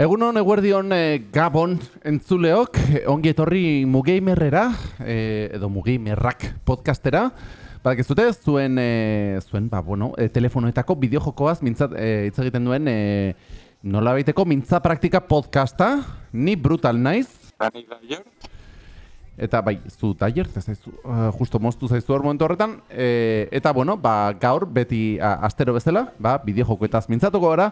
Egunon, eguerdion e, Gabon entzuleok, ongi etorri Mugeimerrera, e, edo Mugeimerrak podcastera. Badak ez dute, zuen, e, zuen ba, bueno, e, telefonoetako bideojokoaz mintzat, e, hitz egiten duen e, nola baiteko mintza praktika podcasta, ni brutal naiz. Dani Daier. Eta bai, zu Daier, zaizu, uh, justo moztu zaizu hor momentu horretan. E, eta bueno, ba, gaur beti a, astero bezala, ba, bideojokoetaz mintzatuko gara.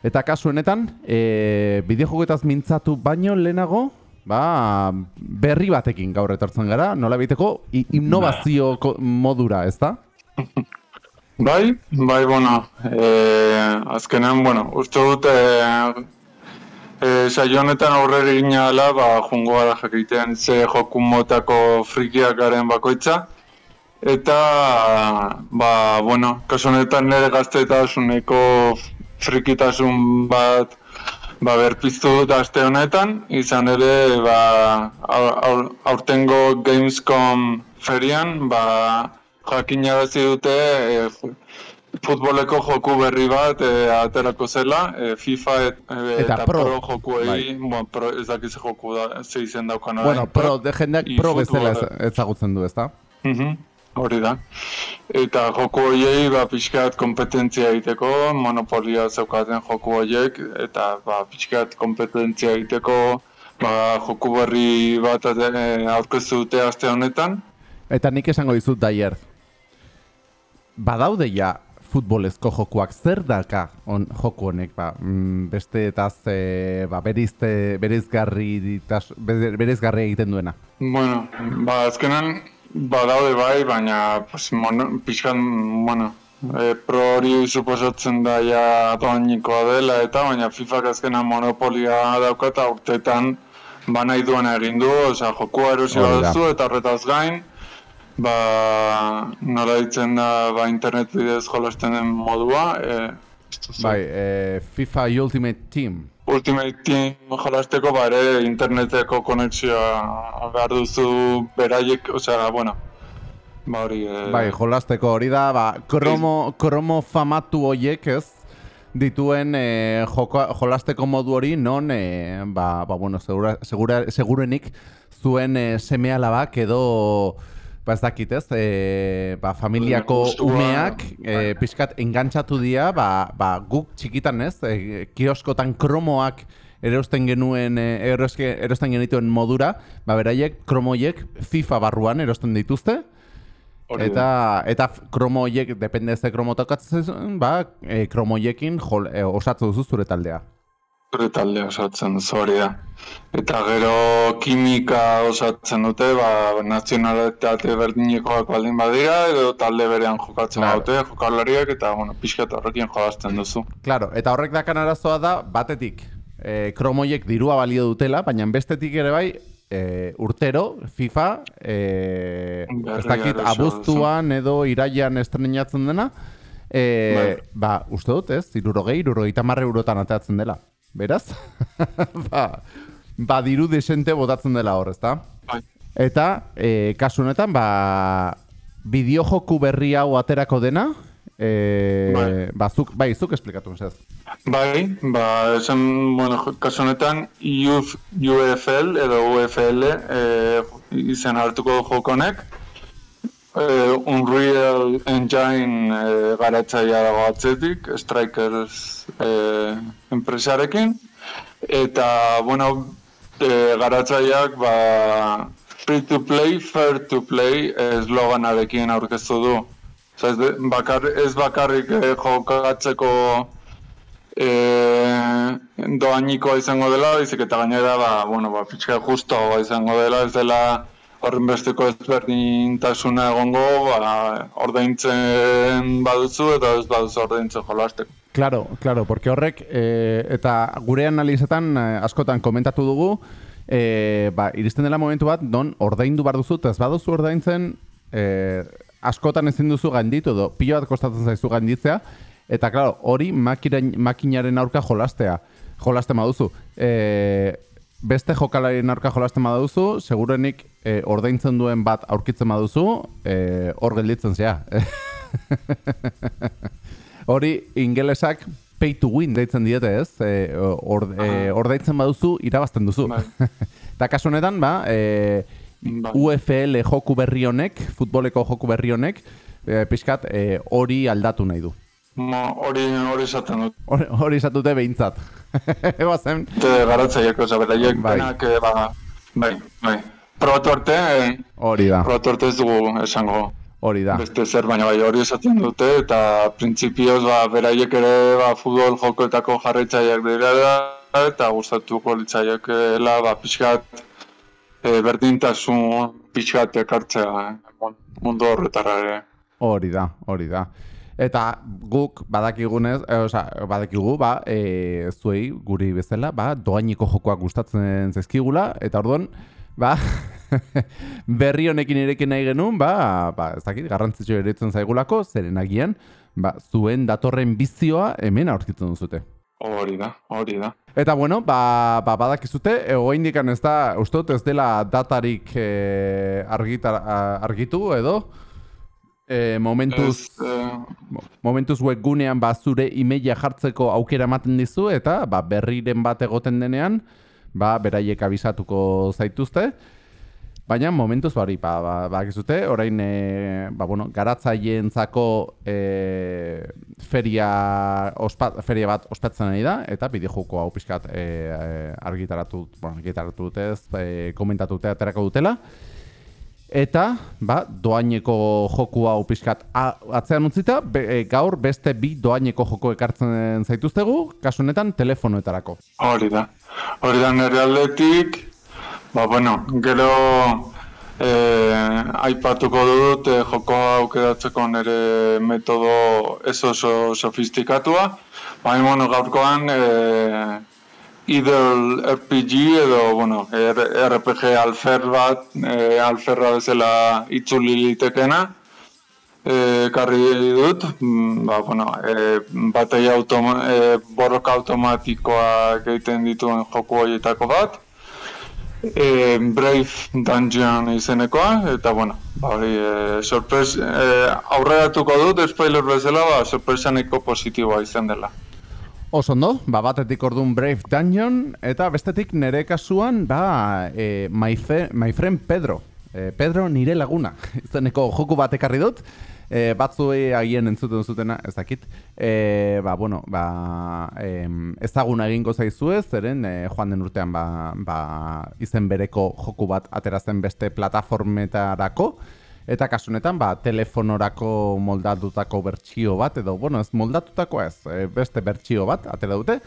Eta kasu honetan, e, bideojokoetaz mintzatu baino lehenago, ba, berri batekin gaur etortzen gara, nola biteko, innovazio modura, ez da? Bai, bai, bueno, eh, azkenean, bueno, uste dut eh, eh, saio honetan aurrera egina dela, ba, jungo gara jakitean ze joku motako frikiak garen bakoitza. Eta, ba, bueno, kasu honetan nire gaztetasuneko frikitasun bat ba, berpiztu dut aste honetan, izan ere, ba, aur, aur, aurtengo Gamescom ferian, ba, jakinarazi dute e, fu- futboleko joku berri bat e, aterako zela, e, FIFA et, e, Eta eta, pro. pro, jokuei, Bai. bueno, pro, ez dakiz joku da, ze izen daukan. Bueno, pro, de jendeak pro bezala ezagutzen du, ez da? Mhm, Hori da. Eta joku horiei ba, pixkat kompetentzia egiteko, monopolia zeukaten joku horiek, eta ba, pixkat kompetentzia egiteko ba, joku berri bat eh, aurkeztu dute aste honetan. Eta nik esango dizut daier. Badaude ja futbolezko jokuak zer daka on, joku honek, ba, mm, beste etaz e, ba, berizte, berizgarri, ditas, berizgarri egiten duena. Bueno, ba, azkenan badaude bai, baina pues, mono, pixkat, bueno, e, pro hori suposatzen da ja doainikoa dela eta baina FIFA azkenan monopolia dauka eta urteetan ba nahi duena egin du, osea jokua erosi baduzu eta horretaz gain ba nola ditzen da ba internet bidez jolasten den modua, e, Bai, e, FIFA Ultimate Team. Ultimate Team jolasteko ba ere interneteko konexioa behar duzu beraiek, osea, bueno, ba hori... Eh, Bai, jolasteko hori da, ba, kromo, kromo famatu hoiek ez, dituen e, joko, jolasteko modu hori non, e, ba, ba, bueno, segura, segura, segurenik zuen e, seme alabak edo, ba ez dakit ez, e, ba, familiako umeak e, bai. pixkat engantzatu dira, ba, ba, guk txikitan ez, e, kioskotan kromoak erosten genuen, e, eroske, erosten genituen modura, ba, beraiek kromoiek FIFA barruan erosten dituzte, hori. Eta, eta kromo horiek, depende ze kromo tokatzen ba, e, kromo horiekin jol, e, osatu duzu zure taldea. Zure talde osatzen duzu hori da. Eta gero kimika osatzen dute, ba, nazionalitate berdinekoak baldin badira, edo talde berean jokatzen Claro. dute, jokalariak, eta, bueno, pixkat horrekin jolazten duzu. Claro, eta horrek dakan arazoa da, batetik, e, kromo horiek dirua balio dutela, baina bestetik ere bai, e, urtero, FIFA, e, ez dakit, abuztuan edo iraian estrenatzen dena, e, ba, uste dut ez, irurogei, irurogeita marre eurotan ateatzen dela. Beraz? ba, ba, diru desente botatzen dela hor, ezta? Bai. Eta, e, kasu honetan, ba, bideojoku berri hau aterako dena, e, Bai. ba, zuk, bai, zuk esplikatu mesez. Bai, ba, esan, bueno, kasu honetan UF, UFL edo UFL e, izen hartuko jokonek. E, Unreal Engine e, garatzaia dago atzetik, Strikers e, enpresarekin. Eta, bueno, e, garatzaileak ba, free to play, fair to play esloganarekin aurkeztu du. Osa, ez, de- bakar, ez bakarrik e, jokatzeko e, doainikoa izango dela, baizik eta gainera, ba, bueno, ba, pixka justoa izango dela, ez dela horren besteko ezberdintasuna egongo, ba, ordaintzen baduzu eta ez baduzu ordaintzen jolasteko. Claro, claro, porque horrek, e, eta gure analizetan e, askotan komentatu dugu, e, ba, iristen dela momentu bat, non ordaindu bar duzu, eta ez baduzu ordaintzen, e, askotan ezin duzu gainditu, edo pilo bat kostatzen zaizu gainditzea, eta claro, hori makinaren aurka jolastea, jolasten baduzu. E, beste jokalarien aurka jolasten baduzu, segurenik e, ordaintzen duen bat aurkitzen baduzu, e, hor gelditzen zea. Hori ingelesak pay to win deitzen diete ez, e, or, e, ordaitzen baduzu irabazten duzu. Bai. Eta kasu honetan, ba, e, Bai. UFL joku berri honek, futboleko joku berri honek, e, pixkat e, hori aldatu nahi du. Hori hori esaten dut. Hori esatute behintzat. Eba zen, Te garatzaieko, oza, beraiek Bai. denak, eh, ba, bai, bai. Probatu arte, eh, hori da, probatu arte ez dugu esango hori da. beste zer, baina bai hori esaten dute, eta printzipioz, ba, beraiek ere, ba, futbol jokoetako jarraitzaileak dira da, eta gustatuko litzaiekela, ba, pixkat, e, berdintasun pixkat ekartzea eh, mun- mundu horretara ere. Hori da, hori da. Eta guk badakigunez, e, osea, badakigu, ba, e, zuei guri bezala, ba, doainiko jokoak gustatzen zaizkigula, eta orduan, ba, berri honekin irekin nahi genuen, ba, ba, ez dakit, garrantzitsua eretzen zaigulako, zeren agian, ba, zuen datorren bizioa hemen aurkitzen duzute. Hori da, hori da. Eta bueno, ba, ba badakizute, e, oraindikan ez da, uste dut ez dela datarik e, argitar, a- argitu edo e, momentuz Ez, eh, Mo- momentuz webgunean ba zure emaila jartzeko aukera ematen dizu eta ba berriren bat egoten denean ba beraiek abisatuko zaituzte. Baina momentuz hori ba ba bakizute orain e, ba bueno, garatzaileentzako e, feria ospa, feria bat ospatzen ari da eta bideojoko hau pixkat e, argitaratu, bueno, argitaratu ez, e, komentatu dute aterako dutela. Eta, ba, doaineko joku hau pixkat atzean utzita, be, e, gaur beste bi doaineko joko ekartzen zaituztegu, kasu honetan telefonoetarako. Hori da. Hori da nire aldetik, ba, bueno, gero eh, aipatuko dut eh, joko aukeratzeko nire metodo ez oso sofistikatua, baina, bueno, gaurkoan eh, Idle RPG edo, bueno, RPG alfer bat, eh, alferra bezala itzuli litekena, eh, ekarri dut, mm, ba, bueno, eh, batei automa, eh, borroka automatikoa egiten dituen joku horietako bat, eh, Brave Dungeon izenekoa, eta bueno, ba, eh, sorpres, eh, aurreratuko dut, spoiler bezala, ba, sorpresaniko positiboa izan dela. Oso ondo, ba, batetik orduan Brave Dungeon, eta bestetik nire kasuan, ba, e, my, my friend Pedro. E, Pedro nire laguna, izeneko joku bat ekarri dut, e, batzuei agien entzuten zutena, ez dakit. E, ba, bueno, ba, em, ezaguna egingo zaizue, zeren e, joan den urtean ba, ba, izen bereko joku bat aterazen beste plataformetarako, Eta kasu honetan, ba, telefonorako moldatutako bertsio bat, edo, bueno, ez moldatutako ez, e, beste bertsio bat, atera dute,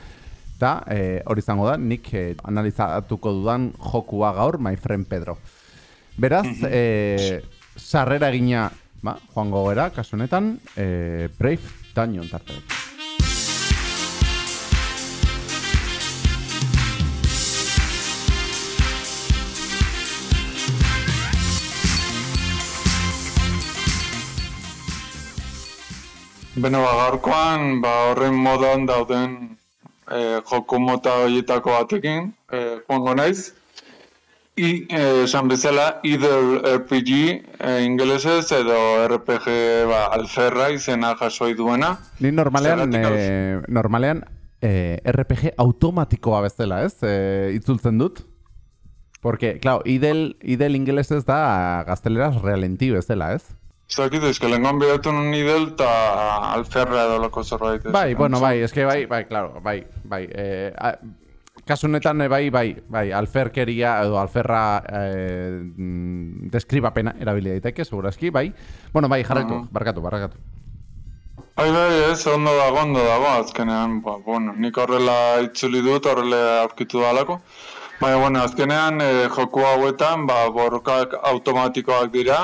eta e, hori izango da, nik e, analizatuko dudan jokua gaur, my friend Pedro. Beraz, e, sarrera egina, ba, joango gara, kasu honetan, e, Brave Dungeon tarteak. Beno, ba, gaurkoan, ba, horren modan dauden e, joko mota horietako batekin, e, joango naiz. I, eh, esan bezala, either RPG e, ingelesez edo RPG ba, alferra izena jasoi duena. Ni normalean, e, normalean e, RPG automatikoa bezala, ez? E, itzultzen dut. Porque, claro, idel, idel ingelesez da gazteleraz realenti bezala, ez? Ez dakit, eske lengon bidatu nun idel eta alferra edo loko zerbait. Bai, bueno, bai, eske bai, bai, claro, bai, bai. Eh, a, kasu honetan eh, bai, bai, bai, alferkeria edo alferra eh, mm, deskribapena erabili daiteke, segurazki, bai. Bueno, bai, jarraitu, Aha. barkatu, barkatu. Bai, bai, ez, ondo dago, ondo dago, azkenean, ba, bueno, nik horrela itzuli dut, horrela aurkitu dalako. Baina, bueno, azkenean, e, joku hauetan, ba, borrokak automatikoak dira,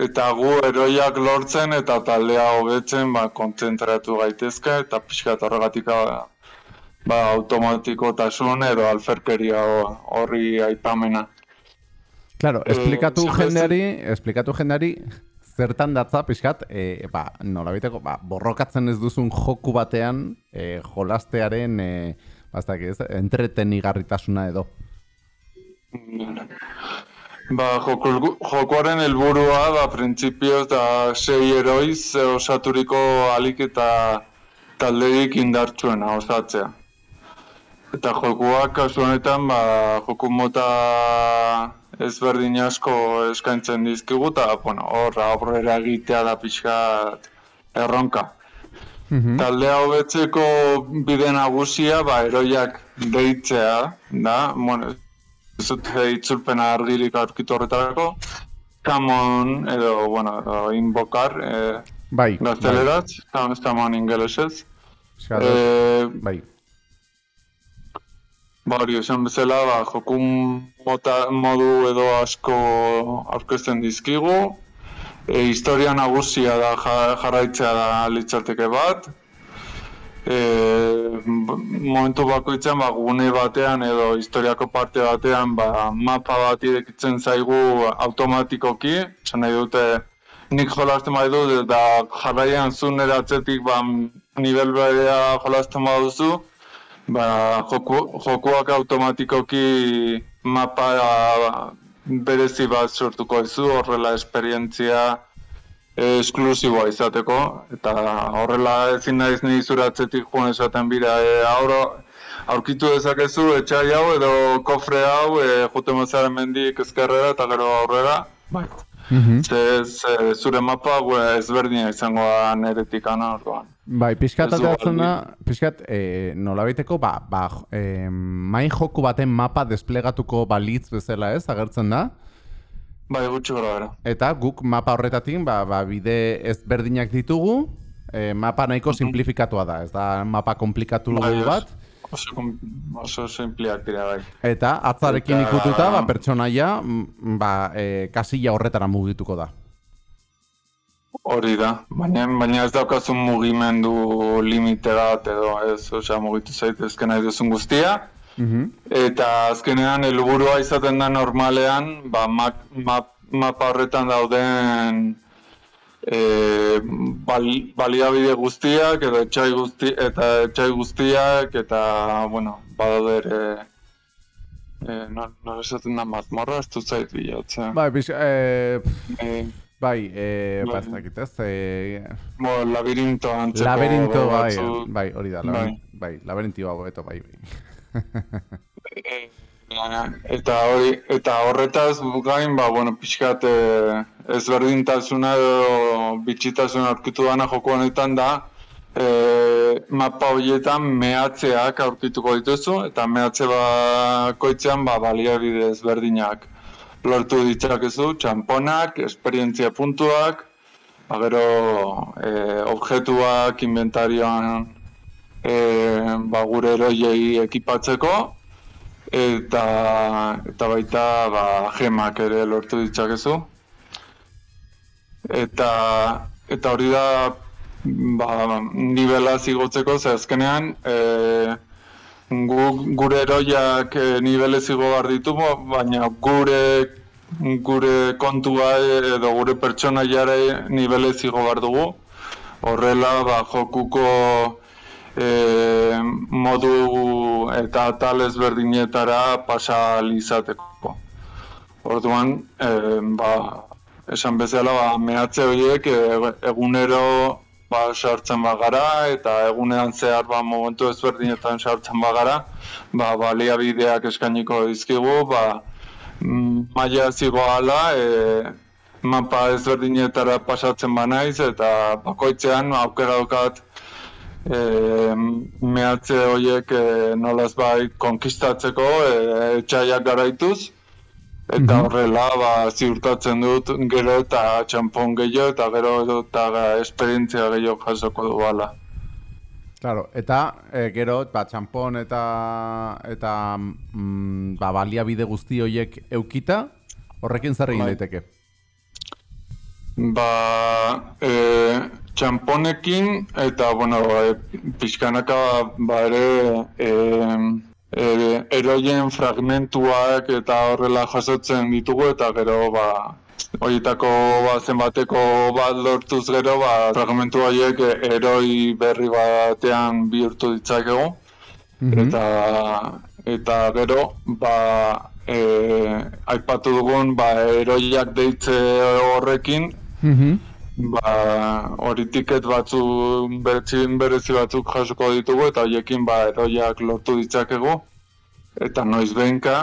eta gu eroiak lortzen eta taldea hobetzen, ba, kontzentratu gaitezke, eta pixkat horregatik, ba, ba, automatikotasun edo alferkeria ho- horri aipamena. Claro, Eh, esplikatu bezala- jendeari, esplikatu jendeari zertan datza pixkat, e, ba, nola biteko, ba, borrokatzen ez duzun joku batean e, jolastearen, e, bastak ez, entretenigarritasuna edo. Ba, joko, jokoaren helburua da printzipioz da sei eroiz osaturiko alik eta talderik indartsuena osatzea. Eta jokuak kasu honetan, ba, joku mota ezberdin asko eskaintzen dizkigu, eta bueno, hor aurrera egitea da pixkat erronka. Mhm. Taldea hobetzeko bide nagusia, ba, eroiak deitzea, da, bueno, ez dut itzulpena argirik aurkitu horretarako, Kamon, edo, bueno, edo invocar, eh, Bai, gazteleraz, bai. Kamon ingelesez. Eh, bai. Ba hori, esan bezala, ba, joku mota, modu edo asko aurkezten dizkigu. E, historia nagusia da ja- jarraitzea da litzateke bat. E, momentu bakoitzan ba, gune batean edo historiako parte batean ba, mapa bat irekitzen zaigu automatikoki. Esan nahi dute nik jolasten bai dut eta jarraian zuen eratzetik ba, nivel berea jolasten baduzu ba, joku, jokuak automatikoki mapa berezi bat sortuko dizu, horrela esperientzia esklusiboa izateko, eta horrela ezin naiz ni zuratzetik joan esaten bira, e, aurro, aurkitu dezakezu etxai hau edo kofre hau, e, jute mozaren mendik ezkerrera eta gero aurrera, bai. Mhm. Ze, ze, zure mapa gue, ezberdina izango da neretik ana orduan. Bai, pixkat ateratzen da, pixkat, e, nolabaiteko, ba, ba, e, main joku baten mapa desplegatuko balitz bezala ez, agertzen da. Bai, gutxi gara bera. Eta guk mapa horretatik, ba, ba, bide ezberdinak ditugu, e, mapa nahiko simplifikatua da, ez da mapa komplikatu Bai, bat. Oso, oso simpliak dira bai. Eta atzarekin Eta- ikututa, ba, pertsonaia, mm, ba, e, kasilla horretara mugituko da. Hori da, baina, baina ez daukazu mugimendu limite bat edo ez, osea mugitu zaitezke nahi duzun guztia. Mhm. Eta azkenean helburua izaten da normalean, ba, map, map, mapa horretan dauden e, bal, baliabide guztiak edo etxai guzti, eta etxai guztiak eta bueno, badaude ere e, no, no esaten da mazmorra, ez dut zait bilatzen. Bai, pix, e, pff, E, bai, e, ba, Bai. ez dakit ez, e, bo, labirinto antzeko laberinto, bai, bai, hori da, Bai. laberint, bai, hau, bai, bai. Eh, eta hori eta horretaz gain ba bueno pixkat eh, ezberdintasuna edo bitxitasuna aurkitu dana joko honetan da eh, mapa horietan mehatzeak aurkituko dituzu eta mehatze bakoitzean ba baliabide ezberdinak lortu ditzakezu txamponak, esperientzia puntuak, ba gero eh, objektuak inventarioan eh, ba, gure eroiei ekipatzeko eta eta baita ba, gemak ere lortu ditzakezu. Eta eta hori da ba, nivela zigotzeko, ze azkenean e, gu, gure eroiak e, nibele zigo behar ditugu, baina gure gure kontua edo gure pertsonaiare nibele zigo behar dugu. Horrela, ba, jokuko e, modu eta atal ezberdinetara pasa izateko. Orduan, e, ba, esan bezala, ba, mehatze horiek e, egunero ba, sartzen bagara eta egunean zehar ba, momentu ezberdinetan sartzen bagara, ba, baliabideak eskainiko dizkigu, ba, maila zigo ala, e, mapa ezberdinetara pasatzen banaiz eta bakoitzean aukera daukat e, mehatze horiek e, nolaz bai konkistatzeko e, etxaiak garaituz eta Mhm. horrela ba, ziurtatzen dut gero eta txampon gehiago eta gero eta esperientzia gehiago jasoko duala. Claro, eta e, gero, ba, txampon eta, eta mm, ba, baliabide guzti horiek eukita, horrekin zer egin Bai. daiteke? Ba, e, txamponekin eta, bueno, e, pixkanaka ba ere e, e, eroien fragmentuak eta horrela jasotzen ditugu eta gero ba, horietako ba, zenbateko bat lortuz gero ba, fragmentu horiek eroi berri batean bihurtu ditzakegu. Mhm. Eta, eta gero, ba, e, aipatu dugun, ba, eroiak deitze horrekin, Mhm. ba, hori tiket batzu berezi, berezi batzuk jasoko ditugu eta horiekin ba, eroiak lortu ditzakegu eta noiz behinka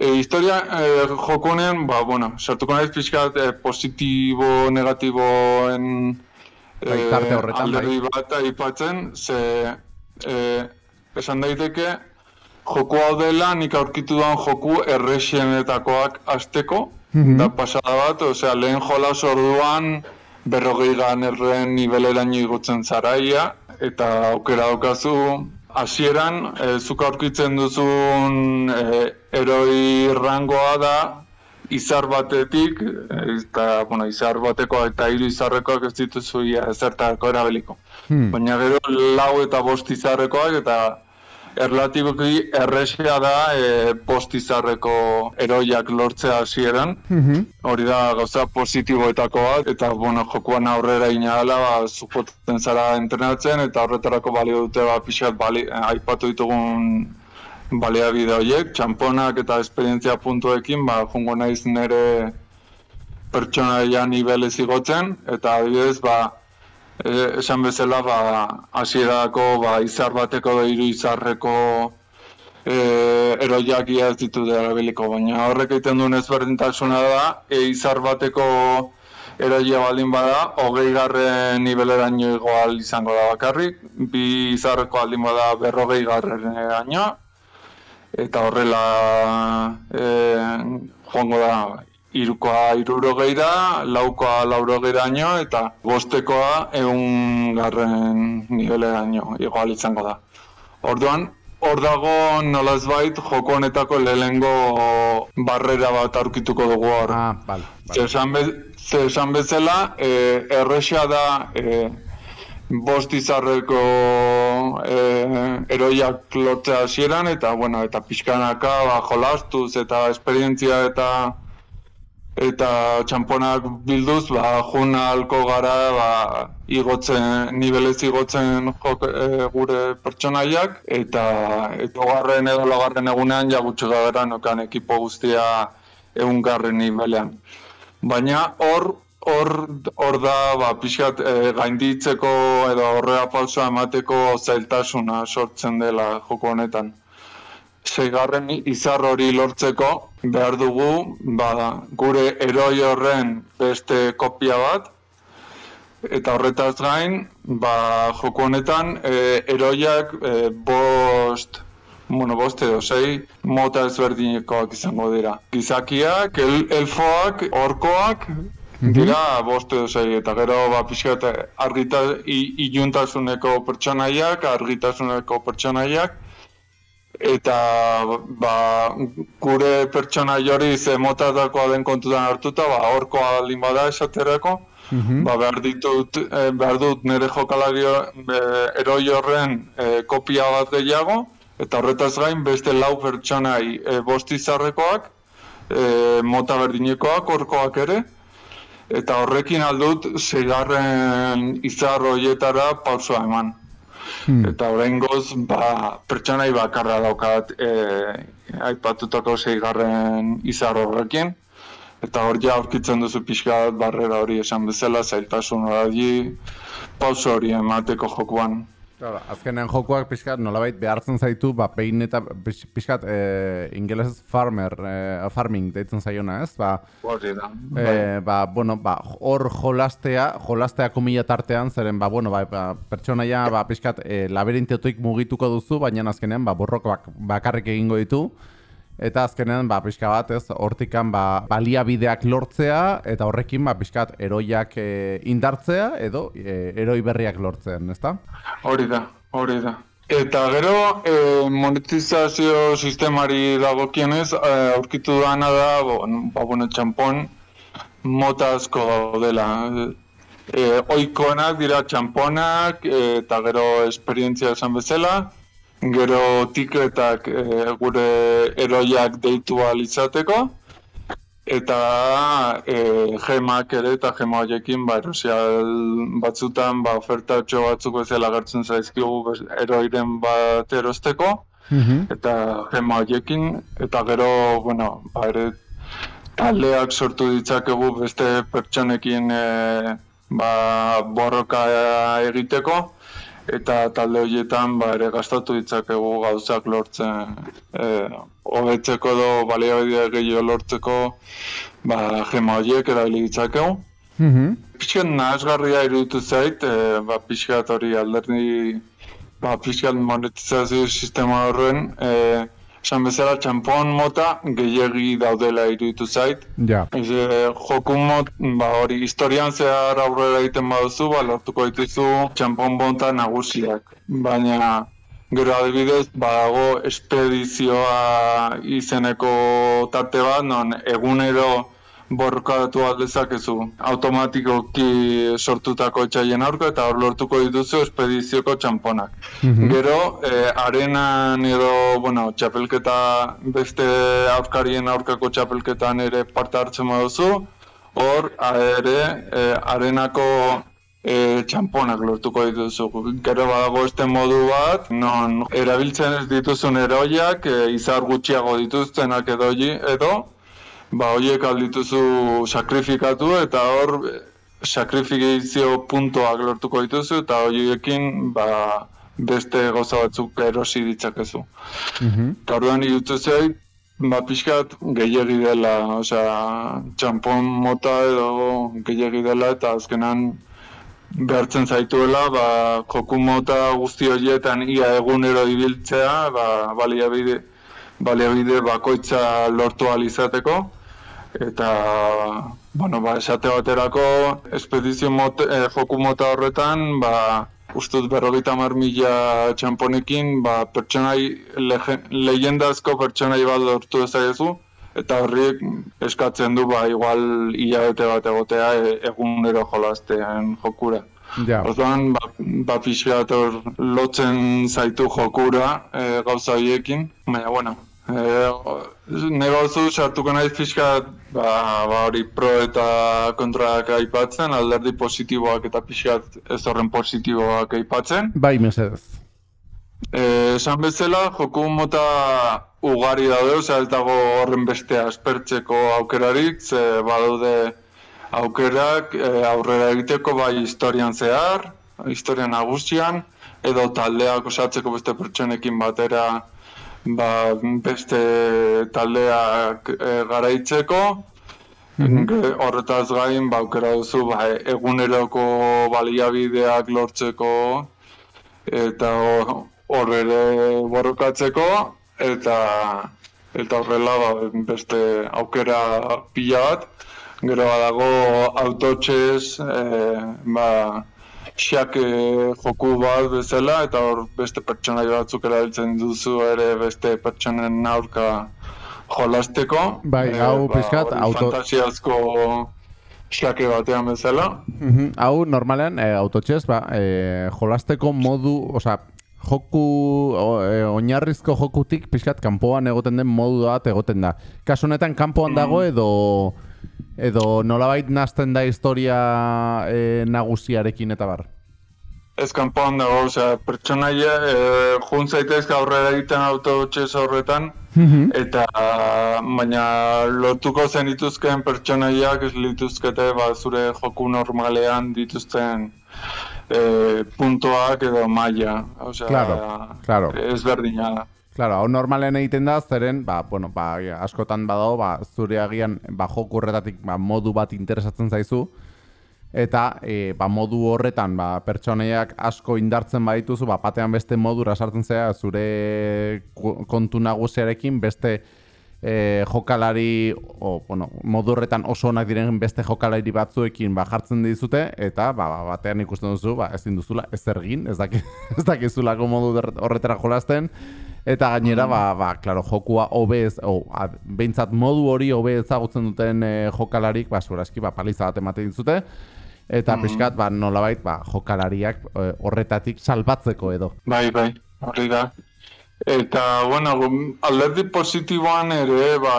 e, historia e, jokunen ba, bueno, sartuko naiz pixkat e, positibo, negatiboen e, horretan, alderdi bai. bat aipatzen ze e, esan daiteke joku hau dela nik aurkitu duan joku errexienetakoak azteko Mhm. da pasada bat, osea lehen jolas orduan berrogei erren niveleraino igotzen zaraia eta aukera daukazu hasieran e, zuk aurkitzen duzun e, eroi rangoa da izar batetik e, eta bueno, izar batekoa eta hiru izarrekoak ez dituzu ia ezertarako erabiliko. Hmm. Baina gero lau eta bost izarrekoak eta erlatikoki erresia da e, bost izarreko eroiak lortzea hasieran. Mhm. Hori da gauza positiboetako bat, eta bueno, jokuan aurrera ina dela, ba, zupoten zara entrenatzen, eta horretarako balio dute ba, pixat bali, eh, aipatu ditugun baliabide horiek, txamponak eta esperientzia puntuekin, ba, jungo naiz nire pertsonaia nibelez igotzen, eta adibidez, ba, e, esan bezala, ba, hasierako ba, izar bateko da hiru izarreko e, eroiak ia ez ditu erabiliko, baina horrek egiten duen ezberdintasuna da, e, izar bateko eroia baldin bada, hogei garren niveleraino igual izango da bakarrik, bi izarreko baldin bada berrogei garreneraino, eta horrela e, joango da irukoa irurogeira, laukoa laurogeiraino eta bostekoa egun garren niveleraino igual izango da. Orduan, hor dago nolaz bait joko honetako lehengo barrera bat aurkituko dugu hor. Ah, bale, bale. esan, be, ze esan bezala, e, erresa da e, bost izarreko e, eroiak lortzea hasieran eta bueno, eta pixkanaka ba, jolastuz eta esperientzia eta eta txamponak bilduz ba jun ahalko gara ba igotzen nivelez igotzen jok, e, gure pertsonaiak eta eta garren edo lagarren egunean ja gutxi gara nokan ekipo guztia egungarren nivelean. Baina hor hor hor da ba pixkat e, gainditzeko edo aurrera pausoa emateko zailtasuna sortzen dela joko honetan. Seigarren izar hori lortzeko behar dugu ba, gure eroi horren beste kopia bat. Eta horretaz gain ba, joko honetan e, eroiak e, bost bueno, bost edo sei mota ezberdinekoak izango dira. Gizakiak, el, elfoak, orkoak, dira bost edo sei, eta gero ba, pixkat argita, i, iluntasuneko pertsonaiak, argitasuneko pertsonaiak, eta ba, gure pertsona hori ze motatakoa den kontutan hartuta, ba, horkoa baldin bada esaterako, Mhm. ba, behar ditut, eh, behar dut nire jokalari eh, eroi horren eh, kopia bat gehiago, eta horretaz gain beste lau pertsonai eh, bost izarrekoak, eh, mota berdinekoak, horkoak ere, eta horrekin aldut zeigarren izar horietara pausoa eman. Hmm. Eta oraingoz ba, pertsonai bakarra daukat e, aipatutako zeigarren izar horrekin. Eta hor ja aurkitzen duzu pixka barrera hori esan bezala, zailtasun hori, pauso hori emateko jokuan. Claro, azkenean jokoak pixkat nolabait behartzen zaitu, ba, behin eta pix- pixkat e, ingelesez farmer, e, farming deitzen zaiona, ez? Ba, e, ba, bueno, ba, hor jolastea, jolastea komila tartean, zeren, ba, bueno, ba, ba, pertsonaia, ba, pixkat, e, laberinteotik mugituko duzu, baina azkenean, ba, borrok bak, bakarrik egingo ditu, eta azkenean, ba, pixka bat, ez, hortikan, ba, baliabideak lortzea, eta horrekin, ba, pixkat, eroiak e, indartzea, edo e, eroi berriak lortzean, ezta? Hori da, hori da. Eta gero, e, monetizazio sistemari dagokienez, e, aurkitu dana da, bon, ba, bueno, txampon mota asko daudela. E, oikoenak dira txamponak, e, eta gero esperientzia esan bezala, gero tiketak e, gure eroiak deitu ahal izateko, eta e, gemak ere eta gema horiekin ba, erosial batzutan ba, ofertatxo batzuk bezala agertzen zaizkigu bez- eroiren bat erosteko eta gema horiekin eta gero, bueno, ba, ere taldeak sortu ditzakegu beste pertsonekin e, ba, borroka egiteko, eta talde horietan ba, ere gastatu ditzakegu gauzak lortzen e, hobetzeko edo baliabide gehiago lortzeko ba, gema horiek erabili ditzakegu. Mm -hmm. Pixkat nahazgarria iruditu zait, e, ba, pixkat hori alderdi ba, pixkat monetizazio sistema horren, e, esan bezala txampon mota gehiegi daudela iruditu zait. Ja. E, joku mot, ba, hori historian zehar aurrera egiten baduzu, ba, lortuko dituzu txampon mota nagusiak. Baina, gero adibidez, badago espedizioa izeneko tarte bat, non egunero borrokatu aldezakezu automatikoki sortutako etxaien aurka eta hor lortuko dituzu espedizioko txamponak. Mhm. Gero, eh, arenan edo, bueno, txapelketa beste aurkarien aurkako txapelketan ere parte hartzen baduzu, hor ere eh, arenako e, txamponak lortuko dituzu. Gero badago este modu bat, non erabiltzen ez dituzun eroiak, e, izar gutxiago dituztenak edo, edo ba, horiek aldituzu sakrifikatu eta hor sakrifikazio puntoak lortuko dituzu eta horiekin ba, beste goza batzuk erosi ditzakezu. Mm -hmm. Orduan irutu zait, ba, pixkat gehiagi dela, osea, txampon mota edo gehiagi dela eta azkenan behartzen zaituela, ba, joku mota guzti horietan ia egunero ibiltzea, ba, baliabide, baliabide bakoitza lortu izateko eta bueno, ba, esate baterako espedizio mot, eh, joku mota horretan ba, ustut berrogeita mar mila txamponekin ba, pertsonai lehendazko pertsonai bat lortu ezagezu eta horriek eskatzen du ba, igual hilabete bat egotea e, egunero jolaztean jokura. Ja. Orduan, ba, ba lotzen zaitu jokura e, gauza horiekin, baina, bueno, Eh, Negauzu sartuko naiz pixka ba, ba hori pro eta kontrak aipatzen, alderdi positiboak eta pixkat ez horren positiboak aipatzen. Bai, mesedez. Eh, esan bezala, joku mota ugari daude, oza, ez dago horren beste aspertzeko aukerarik, ze badaude aukerak e, aurrera egiteko bai historian zehar, historian nagusian, edo taldeak osatzeko beste pertsonekin batera ba, beste taldeak e, garaitzeko, mm horretaz gain, ba, aukera duzu, ba, eguneroko baliabideak lortzeko, eta hor ere borrokatzeko, eta eta horrela ba, beste aukera pila bat, gero badago autotxez, e, ba, xak joku bat bezala eta hor beste pertsonai batzuk erabiltzen duzu ere beste pertsonen aurka jolasteko. Bai, eh, hau ba, pizkat auto fantasiazko xake batean bezala. Uh Hau normalean e, autotxez, ba, e, jolasteko modu, osea, joku e, oinarrizko jokutik pizkat kanpoan egoten den modu bat egoten da. Kasu honetan kanpoan dago mm. Edo nolabait nazten da historia e, nagusiarekin eta bar? Ez kanpoan dago, osea, pertsonaia e, jun zaitezke aurrera egiten autotxez horretan, mhm. eta baina lotuko zen dituzken pertsonaiak ez lituzkete ba, zure joku normalean dituzten e, puntoak edo maila. Osea, claro, claro. ez berdina da. Claro, hau normalen egiten da, zeren, ba, bueno, ba, askotan badago, ba, zure agian, ba, joku horretatik, ba, modu bat interesatzen zaizu, eta, e, ba, modu horretan, ba, pertsoneiak asko indartzen badituzu, ba, batean beste modura sartzen zea, zure kontu nagusiarekin, beste e, jokalari, o, bueno, modu horretan oso onak diren beste jokalari batzuekin, ba, jartzen dizute, eta, ba, ba batean ikusten duzu, ba, ezin duzula, ez ergin, ez, daki, ez dakizulako modu horretara jolasten, Eta gainera, mm. ba, ba, klaro, jokua obez, o, a, behintzat modu hori hobe ezagutzen duten e, jokalarik, ba, zurazki, ba, paliza bat ematen ditzute. Eta mm. pixkat, ba, nolabait, ba, jokalariak e, horretatik salbatzeko edo. Bai, bai, hori da. Eta, bueno, alderdi positiboan ere, ba,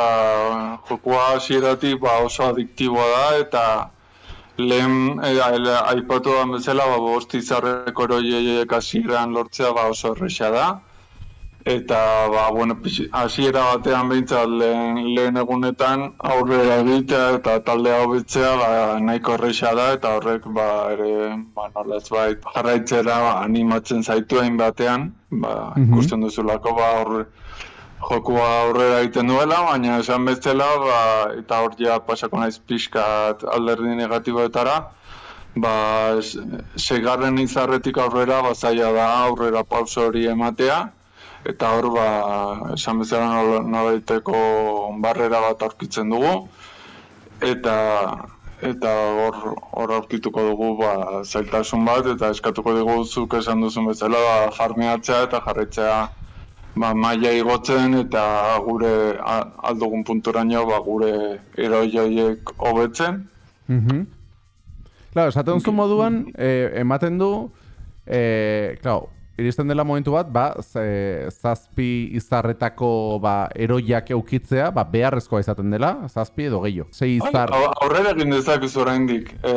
jokua hasieratik ba, oso adiktiboa da, eta lehen e, aipatu da bezala, ba, bostizarreko eroiek hasieran lortzea ba, oso erresa da eta ba, bueno, hasiera batean behintzat lehen, lehen egunetan aurrera egitea eta taldea hobetzea ba, nahiko erresa da eta horrek ba, ere ba, nolaz bait jarraitzera ba, animatzen zaitu hain batean ba, mm ikusten duzulako ba, horre, jokua aurrera egiten duela, baina esan bezala ba, eta hor ja pasako naiz pixkat alderdi negatiboetara ba, segarren izarretik aurrera ba, zaila da aurrera pauso hori ematea eta hor ba, esan bezala nolaiteko barrera bat aurkitzen dugu. Eta eta hor hor aurkituko dugu ba, zailtasun bat eta eskatuko dugu zuk esan duzun bezala ba, farmeatzea eta jarretzea ba, maila igotzen eta gure aldugun punturaino ba, gure eroioiek hobetzen. Mm Claro, esaten moduan, eh, ematen du, eh, claro, iristen dela momentu bat, ba, zazpi izarretako ba, eroiak eukitzea, ba, beharrezkoa izaten dela, zazpi edo gehiago. Zei izar... Aurrera egin dezakuz oraindik. E,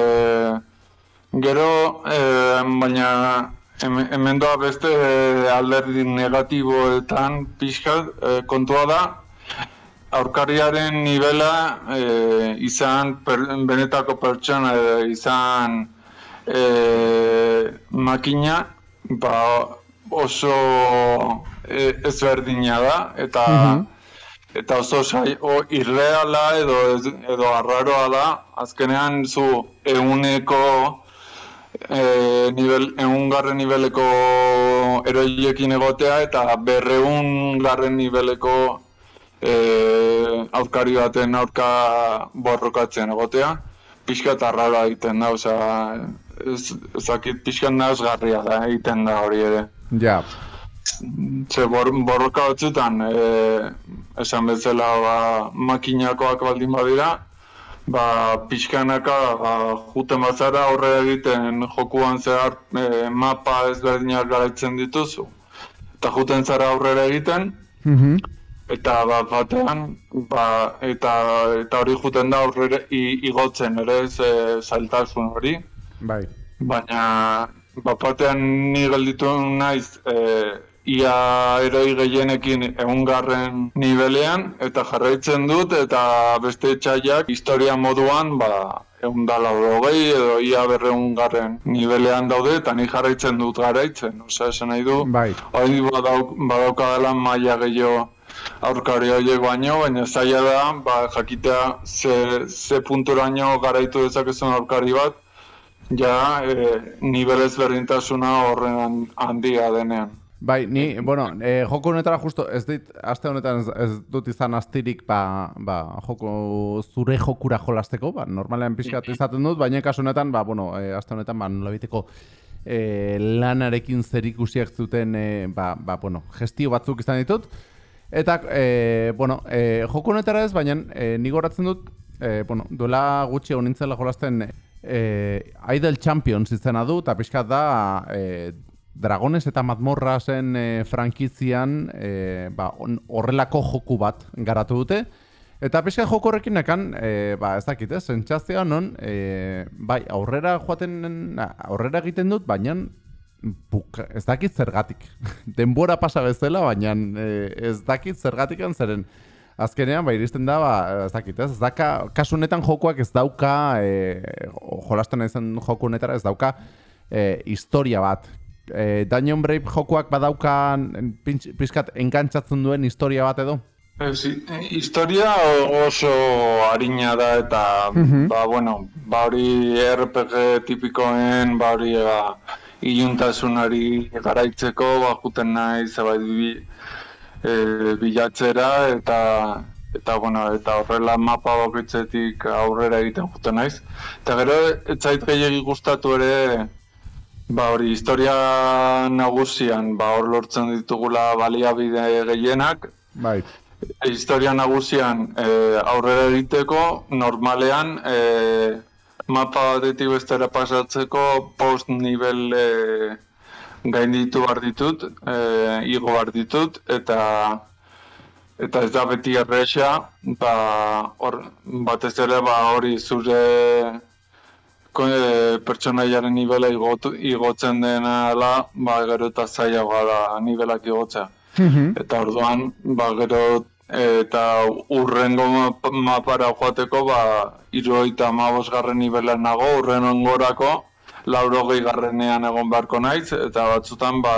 gero, e, baina hemen doa beste alderdi negatiboetan pixka e, kontua da, aurkariaren nivela e, izan benetako pertsona izan e, makina, ba, oso e, ezberdina da eta mhm. eta oso sai, o, irreala edo edo arraroa da azkenean zu euneko e, nivel, egun garren niveleko eroiekin egotea eta berreun garren niveleko e, aurkari baten aurka borrokatzen egotea pixka eta arraroa egiten da, ez zakit pixkan nazgarria da egiten da hori ere. Ja. Ze bor, borroka batzutan, e, esan bezala ba, makinakoak baldin badira, ba, pixkanaka ba, juten bazara aurrera egiten jokuan zehar e, mapa ezberdinak garaitzen dituzu. Eta juten zara aurrera egiten, mm eta ba, batean, ba, eta, eta hori juten da aurrera igotzen ere ez e, zailtasun hori. Bai. Baina, bapatean ni gelditu naiz e, ia eroi gehienekin egungarren nivelean, eta jarraitzen dut, eta beste txaiak historia moduan, ba, egun dala hogei edo ia berreun garren nivelean daude, eta ni jarraitzen dut garaitzen. Osa, esan nahi du, bai. hori badauk, badaukadala maia gehiago aurkari horiek baino, baina zaila da, ba, jakitea ze, ze punturaino garaitu dezakezun aurkari bat, ja e, nivelez berdintasuna horren handia denean. Bai, ni, bueno, e, joko honetara justo, ez dit, aste honetan ez, ez dut izan astirik, ba, ba, joko, zure jokura jolasteko, ba, normalean pixkat izaten dut, baina kasu honetan, ba, bueno, e, aste honetan, ba, nola biteko, e, lanarekin zer ikusiak zuten, e, ba, ba, bueno, gestio batzuk izan ditut, eta, e, bueno, e, joko honetara ez, baina, e, nigoratzen dut, e, bueno, duela gutxi honintzela jolasten, eh, Idle Champions izena du, eta pixkat da eh, Dragones eta Mazmorrasen eh, frankizian eh, ba, horrelako joku bat garatu dute. Eta pixka joko horrekin nekan, eh, ba, ez dakit, ez, sentsazioa non, eh, bai, aurrera joaten, aurrera egiten dut, baina buk, ez dakit zergatik. Denbora pasa bezala, baina eh, ez dakit zergatik zeren azkenean ba iristen da ba ez dakit ez? Daka kasu honetan jokoak ez dauka e, jolasten izan joku honetara ez dauka e, historia bat. E, Dungeon Brave jokoak badauka pizkat engantzatzen duen historia bat edo? Ez, historia oso harina da eta mhm. ba, bueno, ba hori RPG tipikoen ba hori ba, iluntasunari garaitzeko ba, juten nahi zebai e, bilatzera eta eta bueno, eta horrela mapa bakitzetik aurrera egiten juten naiz. Eta gero etzait gehiagi gustatu ere ba hori historia nagusian ba hor lortzen ditugula baliabide gehienak. Bai. historia nagusian e, aurrera egiteko normalean e, mapa batetik bestera pasatzeko post nivel e, gainditu behar ditut, e, igo behar ditut, eta eta ez da beti erresa, ba, or, batez ere ba, hori zure e, pertsonaiaren nivela igotu, igotzen dena ba, gero eta zailagoa da nivelak igotzea. Eta orduan, ba, gero eta urrengo mapara joateko, ba, iruoita amabos garren nivelan nago, urren ongorako, laurogei garrenean egon beharko naiz, eta batzutan, ba,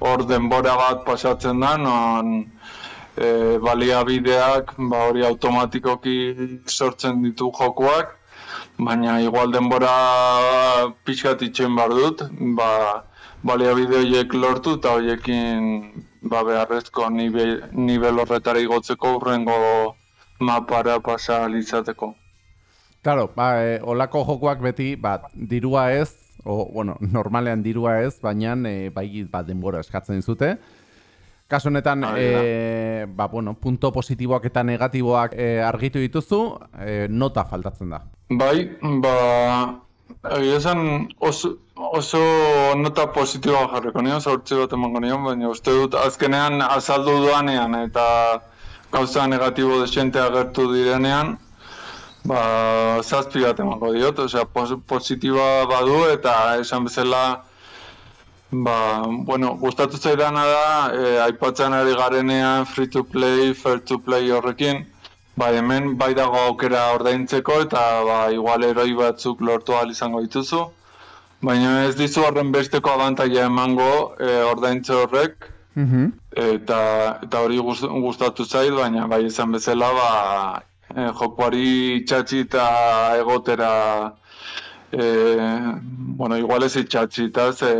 hor denbora bat pasatzen da, non e, baliabideak, ba, hori automatikoki sortzen ditu jokuak, baina igual denbora pixkat itxen bar dut, ba, baliabide horiek lortu eta horiekin ba, beharrezko nivel, nivel horretara igotzeko urrengo mapara pasa alizateko. Claro, ba, e, olako jokoak beti, ba, dirua ez, o, bueno, normalean dirua ez, baina e, bai, ba, denbora eskatzen zute. Kaso honetan, e, ba, bueno, punto positiboak eta negatiboak e, argitu dituzu, e, nota faltatzen da. Bai, ba, esan oso, oso nota positiboa jarriko nion, zaurtzi bat emango nion, baina uste dut azkenean azaldu duanean eta gauza negatibo desente agertu direnean, ba, zazpi bat emango diot, osea, positiboa badu eta esan bezala, Ba, bueno, gustatu zaidana da, e, aipatzen ari garenean free to play, fair to play horrekin, ba, hemen bai dago aukera ordaintzeko eta ba, igual eroi batzuk lortu ahal izango dituzu. Baina ez dizu horren besteko abantaia emango e, ordaintze horrek, mhm. eta, eta hori gustatu zait, baina bai izan bezala, ba, e, jokuari txatxi eta egotera, e, bueno, igual ez itxatxita, ze,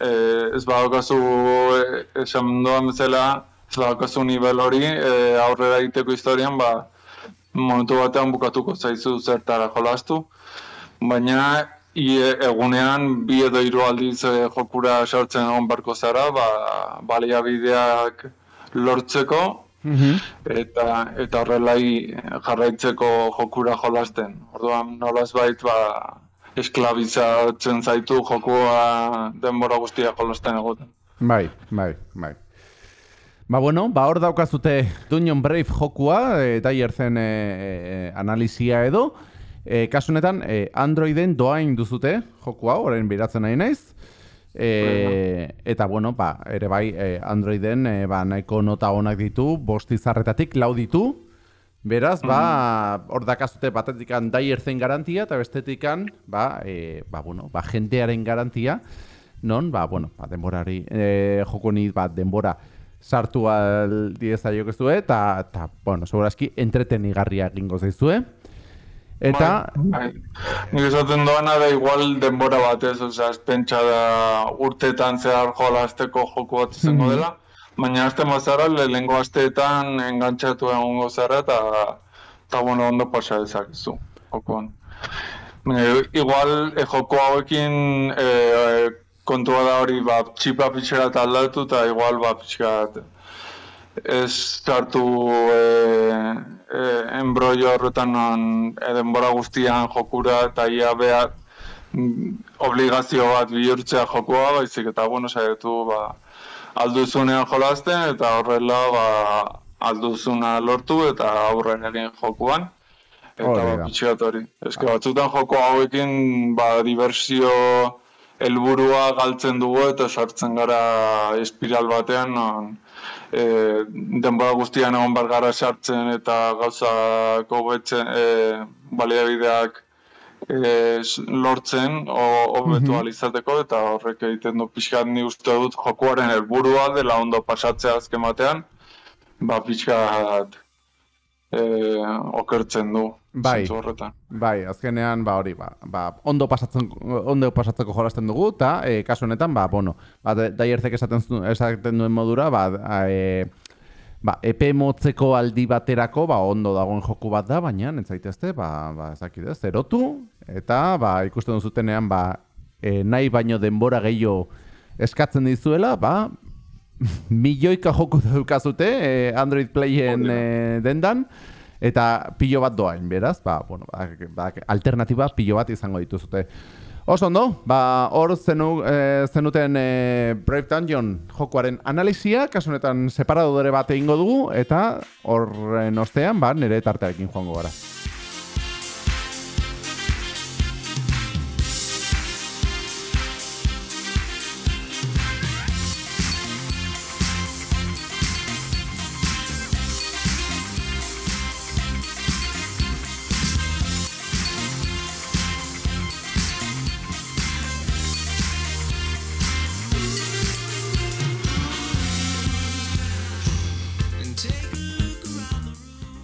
eh, ez badaukazu eh, esan doan bezala, ez badaukazu nivel hori eh, aurrera egiteko historian, ba, momentu batean bukatuko zaizu zertara jolastu. Baina ie, egunean bi edo hiru aldiz eh, jokura sartzen egon barko zara, ba, baliabideak lortzeko, mhm. Eta, eta horrelai jarraitzeko jokura jolasten. Orduan, nolaz bait, ba, esklabizatzen zaitu jokoa denbora guztia jolosten egoten. Bai, bai, bai. Ba bueno, ba hor daukazute Dungeon Brave jokua, e, zen e, e, analizia edo. E, kasunetan, e, Androiden doain duzute jokua, orain biratzen nahi naiz. E, eta bueno, ba, ere bai, e, Androiden e, ba, nahiko nota onak ditu, bostizarretatik lau ditu, Beraz, ba, hor dakazute batetikan daier zen garantia, eta bestetikan, ba, e, ba, bueno, ba, jentearen garantia, non, ba, bueno, ba, denborari, e, joko ni, ba, denbora sartu al dieza jok ez du, eta, eta, bueno, segurazki, entretenigarria egingo zaizue. Eta... Bai, bai. Esaten doana da igual denbora batez, osea, espentsa da urtetan zehar jolazteko joko bat izango dela. Baina azte mazara, lehenko asteetan engantzatu egon gozara eta eta bueno, ondo pasa dezakezu, jokoan. igual, e, joko hauekin e, kontua da hori, ba, txipa pitxera eta aldatu eta igual, ba, pitxera ez zartu e, e, enbroio horretan non edenbora guztian jokura eta ia behar mm, obligazio bat bihurtzea jokoa, baizik eta, bueno, saietu, ba, alduzunean jolasten eta horrela ba, alduzuna lortu eta aurren egin jokuan. Eta ba, pitxiat hori. Eske batzutan joko hauekin ba, diversio helburua galtzen dugu eta sartzen gara espiral batean non, e, denbora guztian egon bar gara sartzen eta gauzako betzen e, baliabideak e, lortzen hobetu mm -hmm. eta horrek egiten du pixkat ni uste dut jokuaren helburua dela ondo pasatzea azken batean ba pixkat e, okertzen du bai, horretan. Bai, azkenean ba hori ba, ba, ondo pasatzen ondo pasatzeko jolasten dugu eta e, kasu honetan ba bueno, ba daierzek esaten esaten duen modura ba e, ba, epe motzeko aldi baterako, ba, ondo dagoen joku bat da, baina entzaitezte, ba, ba, ezakit zerotu, eta, ba, ikusten duzutenean, ba, e, nahi baino denbora gehiago eskatzen dizuela, ba, milioika joku daukazute e, Android Playen e, dendan, eta pilo bat doain, beraz, ba, bueno, ba, ba, alternatiba pilo bat izango dituzute. Oso ondo, ba, hor zenu, e, zenuten e, Brave Dungeon jokoaren analizia, kasunetan separado dure bat egingo dugu, eta horren ostean, ba, nire tartearekin joango gara.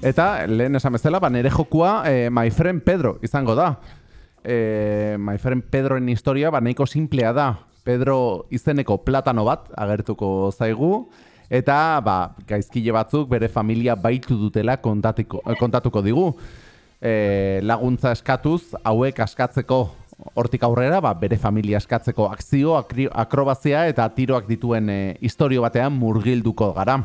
Eta lehen esan bezala, ba, nere jokua e, My Friend Pedro izango da. E, My Friend Pedroen historia ba, nahiko simplea da. Pedro izeneko platano bat agertuko zaigu. Eta ba, gaizkile batzuk bere familia baitu dutela kontatuko, kontatuko digu. E, laguntza eskatuz, hauek askatzeko hortik aurrera, ba, bere familia askatzeko akzio, akrobazia eta tiroak dituen e, historio batean murgilduko gara.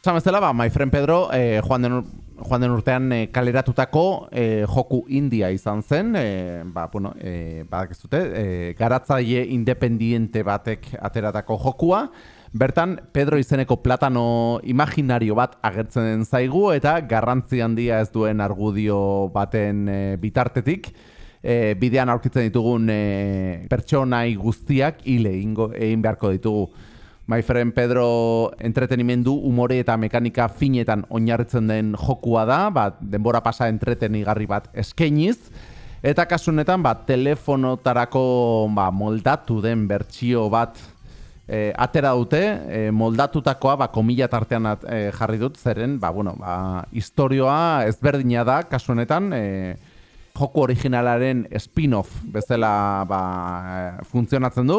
Zan bezala, ba, my friend Pedro, eh, joan, den, joan den urtean eh, kaleratutako eh, joku India izan zen, eh, ba, bueno, eh, badak ez dute, eh, garatzaile independiente batek ateratako jokua, Bertan, Pedro izeneko platano imaginario bat agertzen zaigu eta garrantzi handia ez duen argudio baten eh, bitartetik, e, bidean aurkitzen ditugun e, pertsonai guztiak hile egin beharko ditugu. Friend Pedro entretenimendu, umore eta mekanika finetan oinarritzen den jokua da, ba, denbora pasa entretenigarri bat eskeniz, eta kasunetan ba, telefonotarako ba, moldatu den bertsio bat e, atera dute, e, moldatutakoa ba, komila tartean e, jarri dut, zeren ba, bueno, ba, historioa ezberdina da, kasunetan, e, joku originalaren spin-off bezala ba, funtzionatzen du.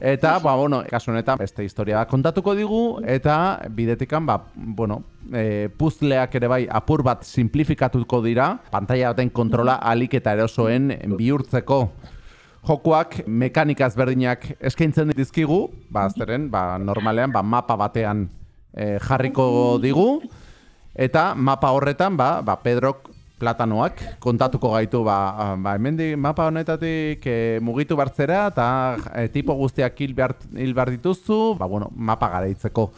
Eta, ba, bueno, kasu honetan beste historia kontatuko digu, eta bidetikan, ba, bueno, e, puzleak ere bai apur bat simplifikatuko dira, pantalla baten kontrola alik eta erosoen bihurtzeko. Jokuak mekanikaz berdinak eskaintzen dizkigu, ba, azteren, ba, normalean, ba, mapa batean e, jarriko digu, eta mapa horretan, ba, ba Pedrok platanoak kontatuko gaitu ba, ba hemendi mapa honetatik e, mugitu bartzera eta e, tipo guztiak hil behar, hil behar dituzu, ba, bueno, mapa garaitzeko.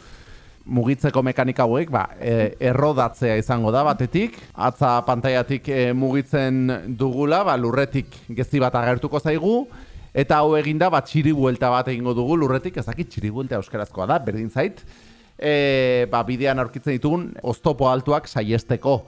Mugitzeko mekanika hauek, ba, e, errodatzea izango da batetik, atza pantaiatik e, mugitzen dugula, ba, lurretik gezi bat agertuko zaigu, eta hau eginda ba, txiri buelta bat egingo dugu lurretik, ezakit txiri buelta euskarazkoa da, berdin zait, e, ba, bidean aurkitzen ditugun oztopo altuak saiesteko.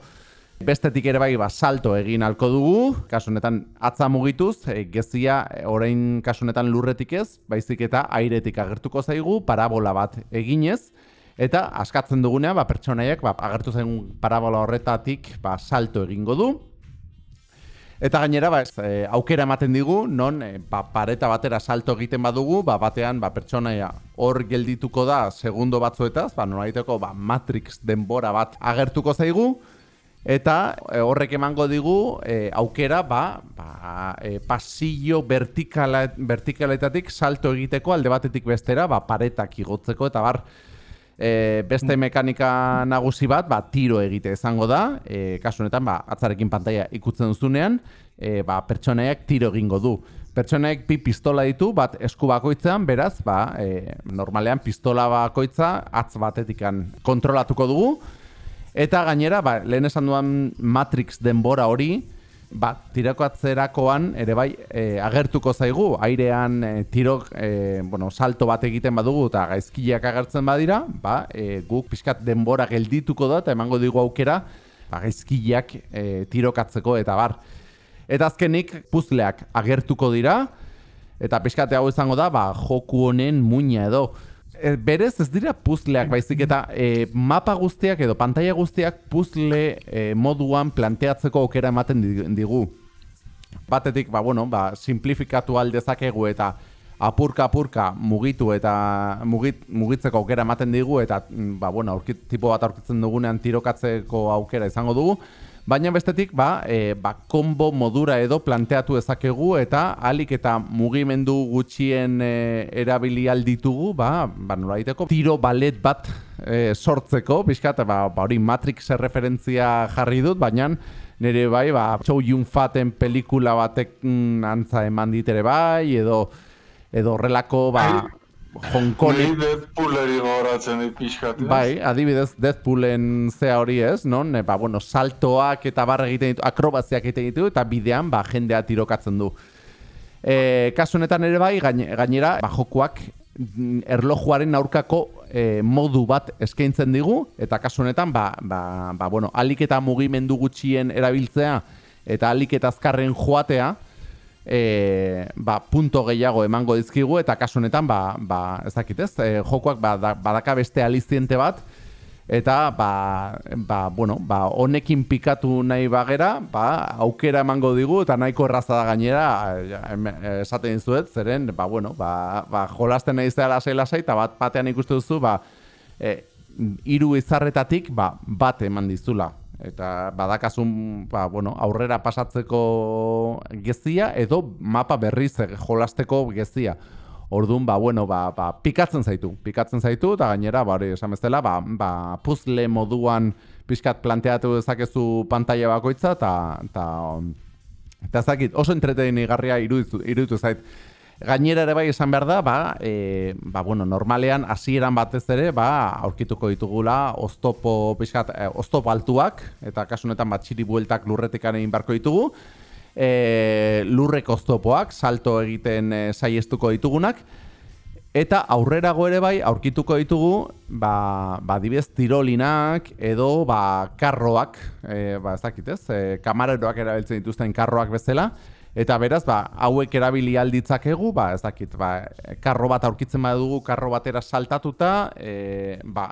Bestetik ere bai, ba, salto egin alko dugu, kasunetan atza mugituz, e, gezia e, orain kasunetan lurretik ez, baizik eta airetik agertuko zaigu, parabola bat eginez, eta askatzen dugunea, ba, pertsonaiak ba, agertu zen parabola horretatik ba, salto egingo du. Eta gainera, ba, ez, e, aukera ematen digu, non e, ba, pareta batera salto egiten badugu, ba, batean ba, pertsonaia hor geldituko da segundo batzuetaz, ba, noraiteko ba, Matrix denbora bat agertuko zaigu, Eta e, horrek emango digu e, aukera ba, ba, e, pasillo vertikala, vertikaletatik salto egiteko alde batetik bestera ba, paretak igotzeko eta bar e, beste mekanika nagusi bat ba, tiro egite izango da e, kasu honetan ba, atzarekin pantalla ikutzen duzunean e, ba, pertsoneak tiro egingo du Pertsoneak bi pistola ditu, bat esku bakoitzean, beraz, ba, e, normalean pistola bakoitza atz batetikan kontrolatuko dugu. Eta gainera, ba, lehen esan duan Matrix denbora hori, ba, tirako atzerakoan ere bai e, agertuko zaigu, airean e, tirok, e, bueno, salto bat egiten badugu eta gaizkileak agertzen badira, ba, e, guk pixkat denbora geldituko da eta emango digu aukera ba, gaizkileak e, tirokatzeko eta bar. Eta azkenik puzleak agertuko dira, eta pixkate hau izango da, ba, joku honen muina edo. E, berez ez dira puzleak baizik eta e, mapa guztiak edo pantalla guztiak puzle e, moduan planteatzeko aukera ematen digu. Batetik, ba, bueno, ba, simplifikatu aldezakegu eta apurka apurka mugitu eta mugit, mugitzeko aukera ematen digu eta mm, ba, bueno, aurkit, tipo bat aurkitzen dugunean tirokatzeko aukera izango dugu. Baina bestetik, ba, e, ba, kombo modura edo planteatu ezakegu eta alik eta mugimendu gutxien e, erabili alditugu, ba, ba nolaiteko, tiro balet bat e, sortzeko, pixkat, ba, ba, hori Matrix referentzia jarri dut, baina nire bai, ba, Chow Yun Faten pelikula batek mm, antza eman ditere bai, edo edo horrelako, ba, Hong Kong. Ni Deadpooleri gogoratzen dit pixkat, Bai, adibidez Deadpoolen zea hori ez, non? Ba, bueno, saltoak eta barra egiten ditu, akrobaziak egiten ditu, eta bidean, ba, jendea tirokatzen du. E, kasu honetan ere bai, gainera, ba, jokuak mm, erlojuaren aurkako e, modu bat eskaintzen digu, eta kasu honetan, ba, ba, ba, bueno, alik eta mugimendu gutxien erabiltzea, eta alik eta azkarren joatea, e, ba, punto gehiago emango dizkigu eta kasu honetan ba, ba ez dakit ez? E, jokoak ba, badaka beste aliziente bat eta ba, ba, bueno, ba, honekin pikatu nahi bagera, ba, aukera emango digu eta nahiko erraza da gainera esaten dizuet, zeren, ba, bueno, ba, ba, jolasten nahi zela lasai lasai eta bat batean ikustu duzu, ba, e, hiru izarretatik ba, bat eman dizula eta badakasun ba, bueno, aurrera pasatzeko gezia edo mapa berriz jolasteko gezia. Orduan, ba, bueno, ba, ba, pikatzen zaitu, pikatzen zaitu, eta gainera, ba, hori, esan bezala, ba, ba, puzzle moduan pixkat planteatu dezakezu pantalla bakoitza, eta, eta, eta zakit, oso entreteni garria iruditu, iruditu zait. Gainera ere bai esan behar da, ba, e, ba, bueno, normalean hasieran batez ere, ba, aurkituko ditugula oztopo, pixkat, e, oztopo altuak, eta kasunetan bat txiri bueltak lurretik egin barko ditugu, e, lurrek oztopoak, salto egiten e, saiestuko ditugunak, eta aurrerago ere bai aurkituko ditugu, ba, ba dibez tirolinak edo ba, karroak, e, ba ez dakit ez, e, kamareroak erabiltzen dituzten karroak bezala, Eta beraz, ba, hauek erabili alditzakegu, ba, ez dakit, ba, karro bat aurkitzen badugu, karro batera saltatuta, e, ba,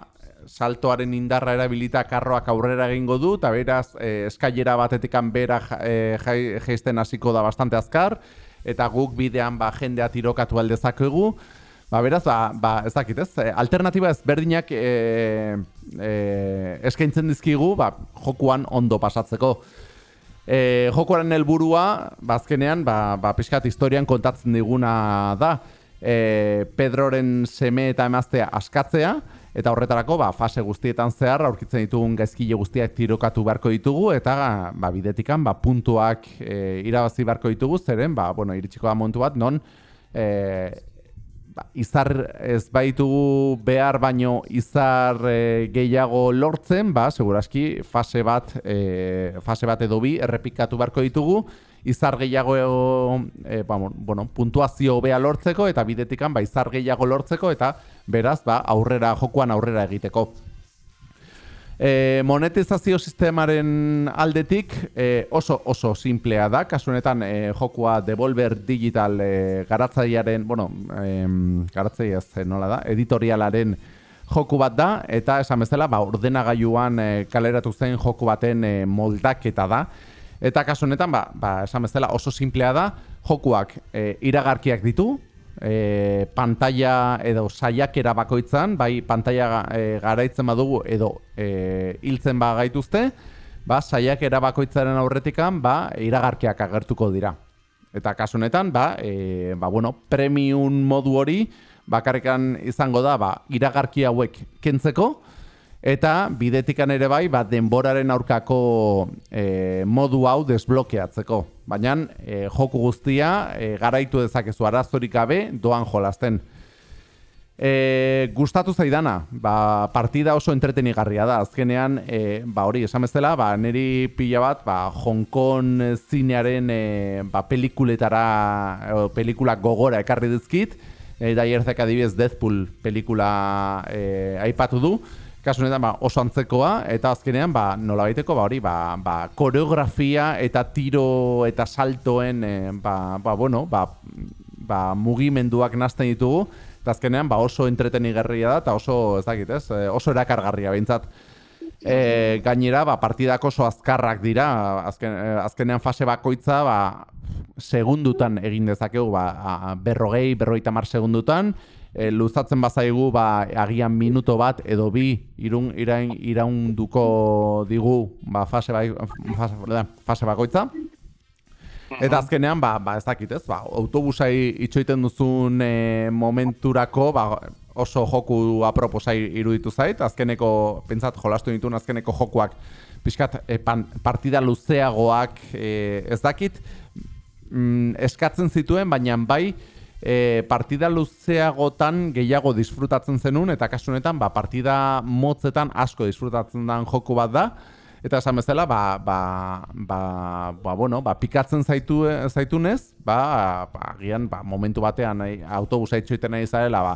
saltoaren indarra erabilita karroak aurrera egingo du, eta beraz, e, eskailera batetikan bera e, jaisten hasiko da bastante azkar, eta guk bidean ba, jendea tirokatu aldezakegu, ba, beraz, ba, ba, ez dakit ez, eh, alternatiba ez berdinak e, e, eskaintzen dizkigu, ba, jokuan ondo pasatzeko. E, jokuaren helburua, bazkenean, ba, ba, pixkat historian kontatzen diguna da, e, Pedroren seme eta emaztea askatzea, Eta horretarako, ba, fase guztietan zehar, aurkitzen ditugun gaizkile guztiak tirokatu beharko ditugu, eta ba, bidetikan ba, puntuak e, irabazi beharko ditugu, zeren, ba, bueno, iritsiko da montu bat, non, e, ba, izar ez baitugu behar baino izar e, gehiago lortzen, ba, seguraski fase bat, e, fase bat edo bi errepikatu beharko ditugu, izar gehiago e, ba, bueno, puntuazio bea lortzeko eta bidetikan ba, izar gehiago lortzeko eta beraz ba, aurrera jokuan aurrera egiteko. E, monetizazio sistemaren aldetik e, oso oso simplea da, kasu honetan e, jokua Devolver Digital e, garatzailearen, bueno, e, garatzailea ez nola da, editorialaren joku bat da. Eta esan bezala ba ordenagailuan e, kaleratu zen joku baten e, moldaketa da. Eta kasu honetan, ba, ba, esan bezala oso simplea da, jokuak e, iragarkiak ditu, e, pantalla edo saiakera bakoitzan, bai pantalla e, garaitzen badugu edo e, hiltzen ba gaituzte, ba, saiakera bakoitzaren aurretikan, ba, iragarkiak agertuko dira. Eta kasu honetan, ba, e, ba, bueno, premium modu hori, bakarrikan izango da, ba, iragarki hauek kentzeko, Eta bidetikan ere bai, bat denboraren aurkako e, modu hau desblokeatzeko. Baina e, joku guztia e, garaitu dezakezu arazorik gabe doan jolasten. E, gustatu zaidana, ba, partida oso entretenigarria da. Azkenean, e, ba, hori, esan bezala, ba, niri pila bat, ba, Hong Kong zinearen e, ba, pelikuletara, e, pelikula gogora ekarri dizkit. E, da hierzek adibidez Deathpool pelikula e, aipatu du. Kasu honetan ba, oso antzekoa eta azkenean ba nolabaiteko ba hori ba, ba, koreografia eta tiro eta saltoen e, ba, ba, bueno, ba, ba, mugimenduak nazten ditugu eta azkenean ba, oso entretenigarria da eta oso ez dakit, ez? Eh, oso erakargarria behintzat. E, gainera ba, partidak oso azkarrak dira azken, azkenean fase bakoitza ba, segundutan egin dezakegu ba, berrogei, berroita mar segundutan e, luzatzen bazaigu ba, agian minuto bat edo bi irun, irain, iraunduko digu ba, fase, bai, fase, fase bakoitza. Eta azkenean, ba, ba ez dakit ez, ba, autobusai itxoiten duzun e, momenturako ba, oso joku aproposai iruditu zait, azkeneko, pentsat, jolastu ditun azkeneko jokuak, pixkat, e, partida luzeagoak e, ez dakit, mm, eskatzen zituen, baina bai, e, partida luzeagotan gehiago disfrutatzen zenun, eta kasunetan ba, partida motzetan asko disfrutatzen den joku bat da, eta esan bezala, ba, ba, ba, ba, bueno, ba, pikatzen zaitu, zaitunez, ba, ba, gian, ba, momentu batean autobusa itxoiten nahi zarela, ba,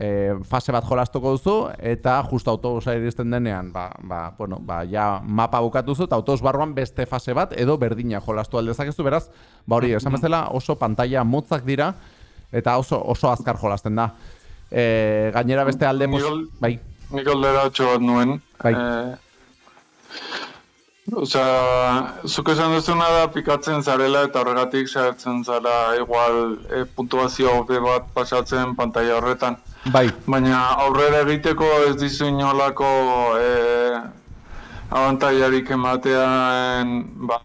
e, fase bat jolastuko duzu, eta justo autobusa iristen denean, ba, ba, bueno, ba, ja mapa bukatu zu, eta autobus barruan beste fase bat, edo berdina jolastu aldezakezu, beraz, ba hori, esan bezala, oso pantalla motzak dira, eta oso oso azkar jolasten da. E, gainera beste alde pos... bai. nik aldera bat nuen. Bai. Eh, Osea, zuk esan duzuna da pikatzen zarela eta horregatik saiatzen zara igual e, puntuazio hobe bat pasatzen pantalla horretan. Bai, Baina aurrera egiteko ez dizu inolako e, abantailarik ematean ba,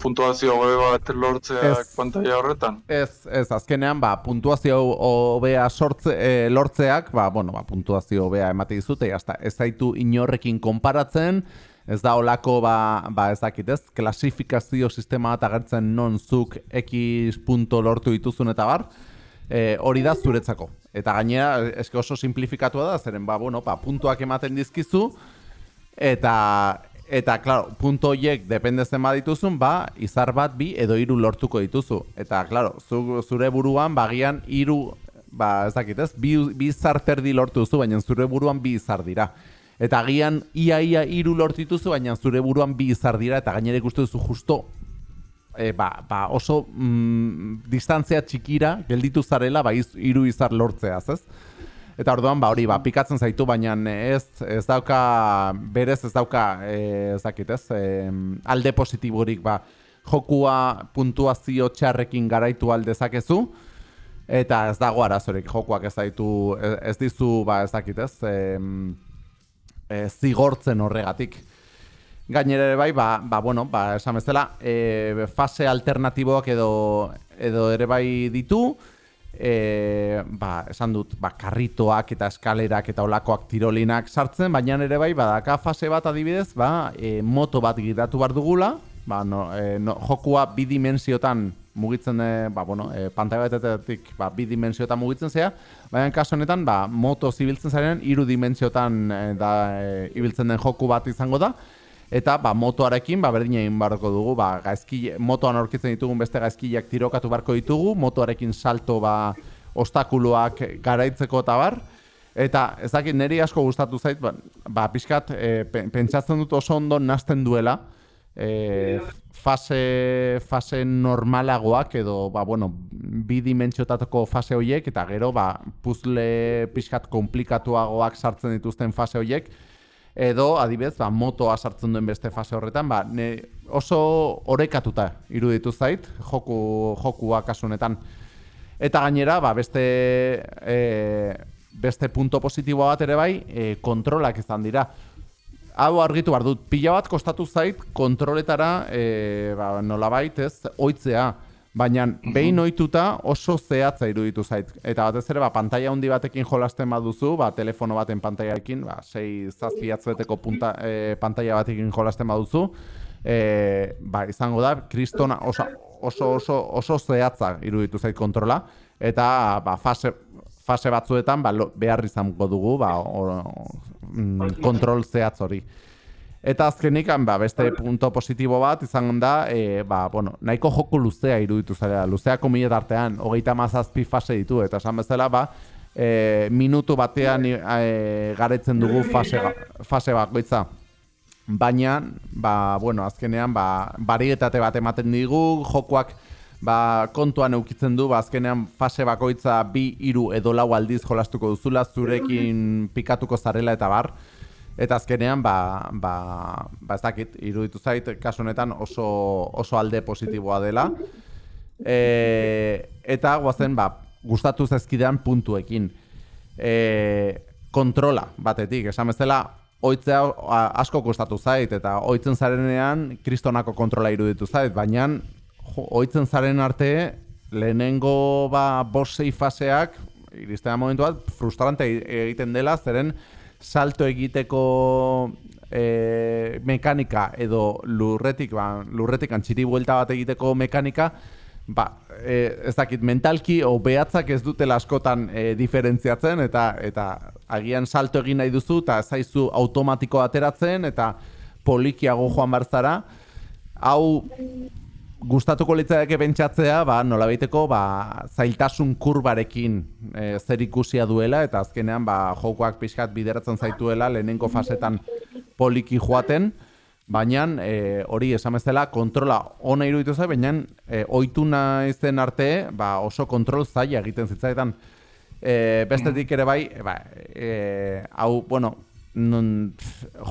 puntuazio hobe bat lortzeak pantalla horretan. Ez, ez, azkenean, ba, puntuazio hobea sortze, e, lortzeak, ba, bueno, ba, puntuazio hobea emate dizute, jazta, ez zaitu inorrekin konparatzen, ez da olako, ba, ba ez dakit ez, klasifikazio sistema bat agertzen non zuk X punto lortu dituzun eta bar, e, hori da zuretzako. Eta gainera, eske oso simplifikatua da, zeren, ba, bueno, ba, puntuak ematen dizkizu, eta eta claro, punto horiek depende zen badituzun, ba, izar bat bi edo hiru lortuko dituzu. Eta claro, zu, zure buruan bagian hiru ba, ez dakit, ez? Bi, bi izar terdi lortu duzu, baina zure buruan bi izar dira. Eta agian ia ia hiru lortu dituzu, baina zure buruan bi izar dira eta gainera ikusten duzu justo e, ba, ba oso mm, distantzia txikira gelditu zarela ba iz, hiru izar lortzeaz, ez? Eta orduan ba hori ba pikatzen zaitu baina ez ez dauka berez ez dauka eh, ez dakit, ez? em, alde positiborik ba jokua puntuazio txarrekin garaitu aldezakezu eta ez dago arazorik jokuak ez daitu ez, ez dizu ba ez dakit, ez? Em, e, zigortzen horregatik. Gainera ere bai, ba, ba bueno, ba, esan bezala, e, fase alternatiboak edo, edo ere bai ditu, e, ba, esan dut, ba, karritoak eta eskalerak eta olakoak tirolinak sartzen, baina ere bai, badaka fase bat adibidez, ba, e, moto bat gidatu behar dugula, ba, no, e, no, jokua bi dimensiotan mugitzen, e, ba, bueno, e, batetik ba, bi dimensiotan mugitzen zea, baina kasu honetan, ba, moto zibiltzen zaren, hiru dimensiotan e, da, e, ibiltzen den joku bat izango da, eta ba, motoarekin ba, berdin egin barko dugu, ba, gaizki, motoan aurkitzen ditugun beste gaizkileak tirokatu barko ditugu, motoarekin salto ba, ostakuluak garaitzeko eta bar, eta ez dakit niri asko gustatu zait, ba, ba pixkat e, pe- pentsatzen dut oso ondo nasten duela, e, fase, fase normalagoak edo ba, bueno, bi dimentsiotatako fase horiek eta gero ba, puzzle pixkat komplikatuagoak sartzen dituzten fase horiek edo adibidez ba, motoa sartzen duen beste fase horretan ba, ne, oso orekatuta iruditu zait joku, jokua kasu honetan eta gainera ba, beste e, beste punto positiboa bat ere bai e, kontrolak izan dira hau argitu behar dut, pila bat kostatu zait kontroletara e, ba, nolabait ez, oitzea. Baina behin ohituta oso zehatza iruditu zait. Eta batez ere, ba, pantalla handi batekin jolasten baduzu, ba, telefono baten pantaiarekin, ba, sei zazpi atzbeteko punta, e, pantalla batekin jolasten baduzu, e, ba, izango da, kristona oso, oso, oso, oso zehatza iruditu zait kontrola, eta ba, fase, fase batzuetan ba, behar izango dugu ba, o, mm, kontrol zehatz hori. Eta azkenik, ba, beste punto positibo bat izan da, e, ba, bueno, nahiko joku luzea iruditu zara. Luzeako milet artean, hogeita mazazpi fase ditu, eta esan bezala, ba, e, minutu batean e, garetzen dugu fase, ga- fase bakoitza. Baina, ba, bueno, azkenean, ba, barietate bat ematen digu, jokoak ba, kontuan eukitzen du, ba, azkenean fase bakoitza bi, hiru edo lau aldiz jolastuko duzula, zurekin pikatuko zarela eta bar. Eta azkenean, ba, ba, ba ez dakit, iruditu zait, kasu honetan oso, oso alde positiboa dela. E, eta guazen, ba, gustatu zaizkidean puntuekin. E, kontrola batetik, esan bezala, oitzea asko kostatu zait, eta oitzen zarenean kristonako kontrola iruditu zait, baina oitzen zaren arte, lehenengo ba, bost sei faseak, iristen da momentu bat, frustrante egiten dela, zeren salto egiteko e, mekanika edo lurretik, ba, lurretik antxiri buelta bat egiteko mekanika, ba, e, ez dakit, mentalki o behatzak ez dutela askotan e, diferentziatzen, eta eta agian salto egin nahi duzu, eta zaizu automatiko ateratzen, eta polikiago joan barzara, hau gustatuko litzaidake pentsatzea, ba, nolabaiteko ba, zailtasun kurbarekin e, zer ikusia duela, eta azkenean ba, jokoak pixkat bideratzen zaituela lehenengo fasetan poliki joaten, baina e, hori esan bezala kontrola ona iruditu zait, baina e, ohitu naizen arte ba, oso kontrol zaila egiten zitzaidan. E, bestetik ere bai, ba, e, hau, bueno, non,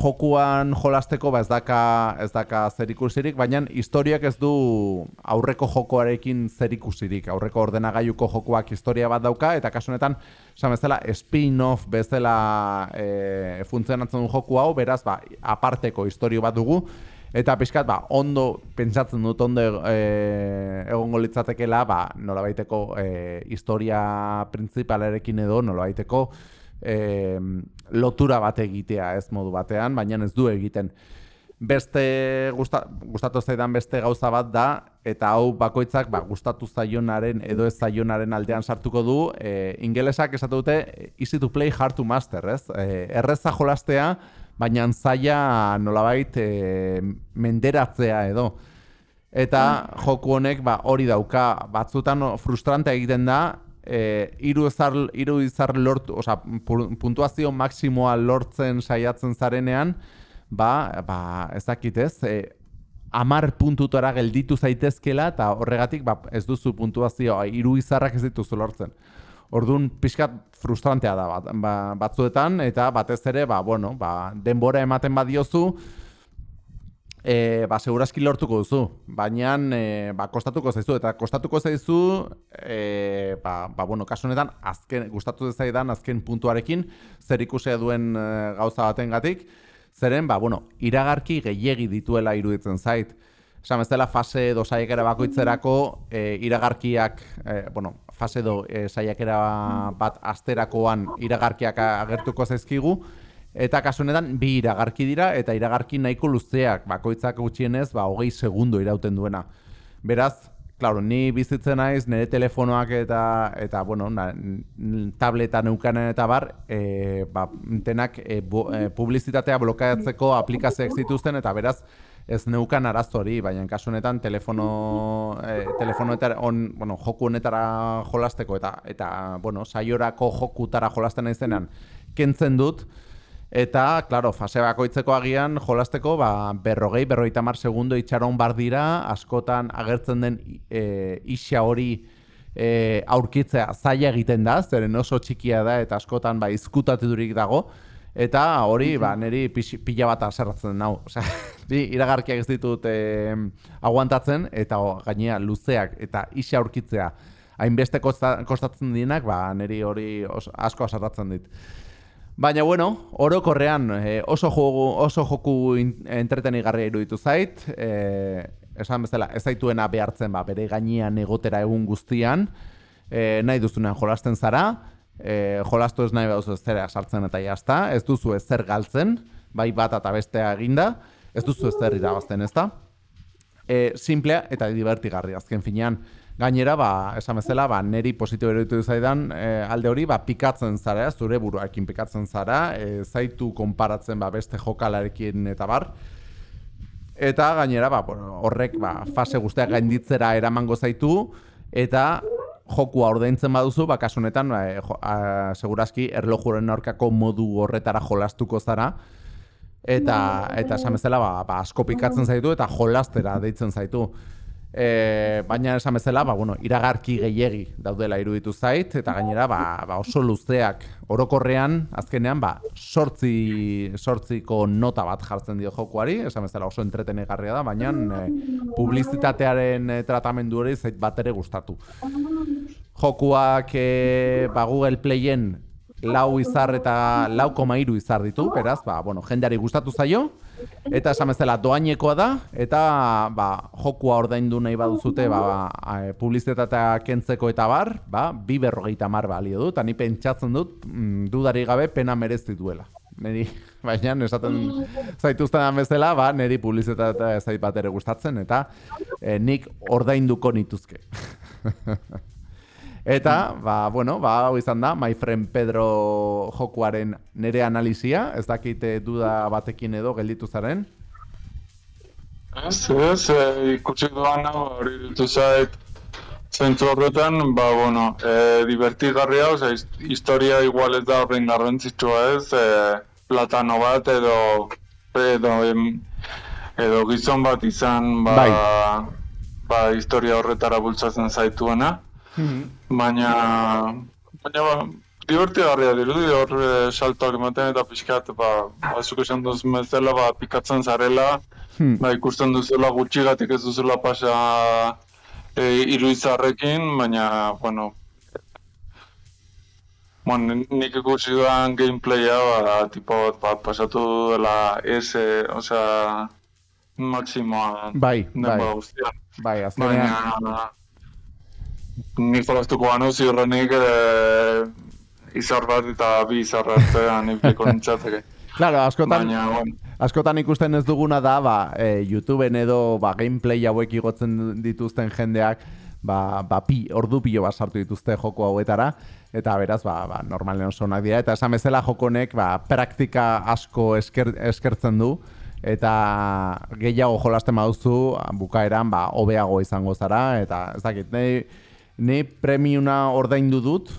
jokuan jolasteko ba ez daka, ez daka zerikusirik, baina historiak ez du aurreko jokoarekin zerikusirik. Aurreko ordenagailuko jokoak historia bat dauka, eta kasu honetan, esan bezala, spin-off bezala e, funtzionatzen du joku hau, beraz, ba, aparteko historio bat dugu, Eta pixkat, ba, ondo pentsatzen dut ondo e, egongo litzatekela, ba, nola baiteko e, historia printzipalarekin edo, nola baiteko e, lotura bat egitea ez modu batean, baina ez du egiten. Beste gusta, gustatu zaidan beste gauza bat da, eta hau bakoitzak ba, gustatu zaionaren edo ez zaionaren aldean sartuko du, e, ingelesak esatu dute, easy to play, hard to master, ez? E, erreza jolastea, baina zaila nolabait e, menderatzea edo. Eta joku honek ba, hori dauka, batzutan frustrante egiten da, e, iru, ezar, iru izar lortu, oza, puntuazio maksimoa lortzen saiatzen zarenean, ba, ba ez dakitez, e, amar puntutara gelditu zaitezkela, eta horregatik ba, ez duzu puntuazioa, iru izarrak ez dituzu lortzen. Orduan pixkat frustrantea da bat, ba, batzuetan eta batez ere ba, bueno, ba, denbora ematen badiozu e, ba, seguraski lortuko duzu. Baina e, ba, kostatuko zaizu eta kostatuko zaizu e, ba, ba, bueno, kasu honetan azken, gustatu zaidan azken puntuarekin zer ikusea duen e, gauza baten gatik. Zeren, ba, bueno, iragarki gehiegi dituela iruditzen zait. Esan ez dela fase edo saiakera bakoitzerako e, iragarkiak, e, bueno, fase edo e, saiakera bat asterakoan iragarkiak agertuko zaizkigu, eta kasu honetan bi iragarki dira, eta iragarki nahiko luzeak, bakoitzak gutxienez, ba, hogei segundo irauten duena. Beraz, Claro, ni bizitzen naiz nire telefonoak eta eta bueno, na, tableta neukanen eta bar, eh ba, tenak e, publizitatea blokeatzeko aplikazioak zituzten eta beraz ez neukan arazo hori, baina kasu honetan telefono e, telefonoetara on, bueno, joku honetara jolasteko eta eta bueno, saiorako jokutara jolasten naizenean kentzen dut eta claro, fase bakoitzeko agian jolasteko ba berrogei, berrogeita mar segundo itxaron bar dira, askotan agertzen den e, isa hori e, aurkitzea zaila egiten da, zeren oso txikia da eta askotan ba izkutaturik dago. Eta hori, ba, niri pila bat aserratzen nau. Osea, iragarkiak ez ditut eh, aguantatzen, eta o, gainea luzeak eta isa aurkitzea hainbeste kostatzen dienak, ba, niri hori asko aserratzen dit. Baina, bueno, orokorrean eh, oso, jogu, oso joku entretenigarria iruditu zait, eh, esan bezala, ez zaituena behartzen ba, bere gainean egotera egun guztian, eh, nahi duzunean jolasten zara, e, jolastu ez nahi behar ez zera sartzen eta jazta, ez duzu ez zer galtzen, bai bat eta bestea eginda, ez duzu ez zer irabazten ez da. E, simplea eta divertigarri azken finean. Gainera, ba, esan bezala, ba, neri positibo eruditu zaidan, e, alde hori, ba, pikatzen zara, zure buruarekin pikatzen zara, e, zaitu konparatzen ba, beste jokalarekin eta bar. Eta gainera, ba, horrek ba, fase guztiak gainditzera eramango zaitu, eta jokua ordaintzen baduzu, ba kasu honetan, ba, e, segurazki erlojuren aurkako modu horretara jolastuko zara eta eta esan bezala ba, ba asko pikatzen zaitu eta jolastera deitzen zaitu. E, baina esan bezala, ba, bueno, iragarki gehiegi daudela iruditu zait, eta gainera ba, ba oso luzeak orokorrean, azkenean, ba, sortzi, sortziko nota bat jartzen dio jokuari, esan bezala oso entretenegarria da, baina e, publizitatearen e, tratamendu hori zait bat ere gustatu. Jokuak e, ba, Google Playen lau izar eta lau koma iru izar ditu, beraz, ba, bueno, jendeari gustatu zaio, Eta esan bezala doainekoa da, eta ba, jokua ordaindu nahi baduzute ba, ba, publizitatea kentzeko eta bar, ba, bi berrogeita mar balio du, eta ni pentsatzen dut mm, dudari gabe pena merezti duela. Neri, baina, esaten zaituzten bezala, ba, neri publizitatea zait bat ere gustatzen, eta e, nik ordainduko nituzke. Eta, ba, bueno, ba, hau izan da, my friend Pedro jokuaren nere analizia, ez dakite duda batekin edo gelditu zaren? Ez, ez, e, ikusi duan hori ditu zait, zentzu horretan, ba, bueno, e, divertigarria, oza, historia igual ez da horrein garrantzitsua ez, e, platano bat edo, edo, em, edo gizon bat izan, ba, bai. ba, historia horretara bultzatzen zaituena. Mhm. Baina, baina ba, divertigarria dirudi hor e, saltoak ematen eta pixkat, ba, ba zuk esan duz mezela, ba, pikatzen zarela, Hmm. ba, ikusten duzula gutxigatik ez duzula pasa e, iruizarrekin, baina, bueno, Bueno, nik ikusi duan gameplaya, ba, tipo, ba, pasatu dela S, osea, maksimoa Bai, bai. guztian. Bai, azkenean, Baina, nik jolastuko banu ziurrenik e, izar bat eta bi izar artean impliko nintzateke. Claro, askotan, Baina, bueno, askotan ikusten ez duguna da, ba, e, YouTubeen edo ba, gameplay hauek igotzen dituzten jendeak, ba, ba pi, ordu pilo bat sartu dituzte joko hauetara, eta beraz, ba, ba, normalen oso onak dira, eta esan bezala jokonek, ba, praktika asko esker, eskertzen du, eta gehiago jolasten baduzu, bukaeran, ba, hobeago izango zara, eta ez dakit, ni, ni premiuna ordaindu dut,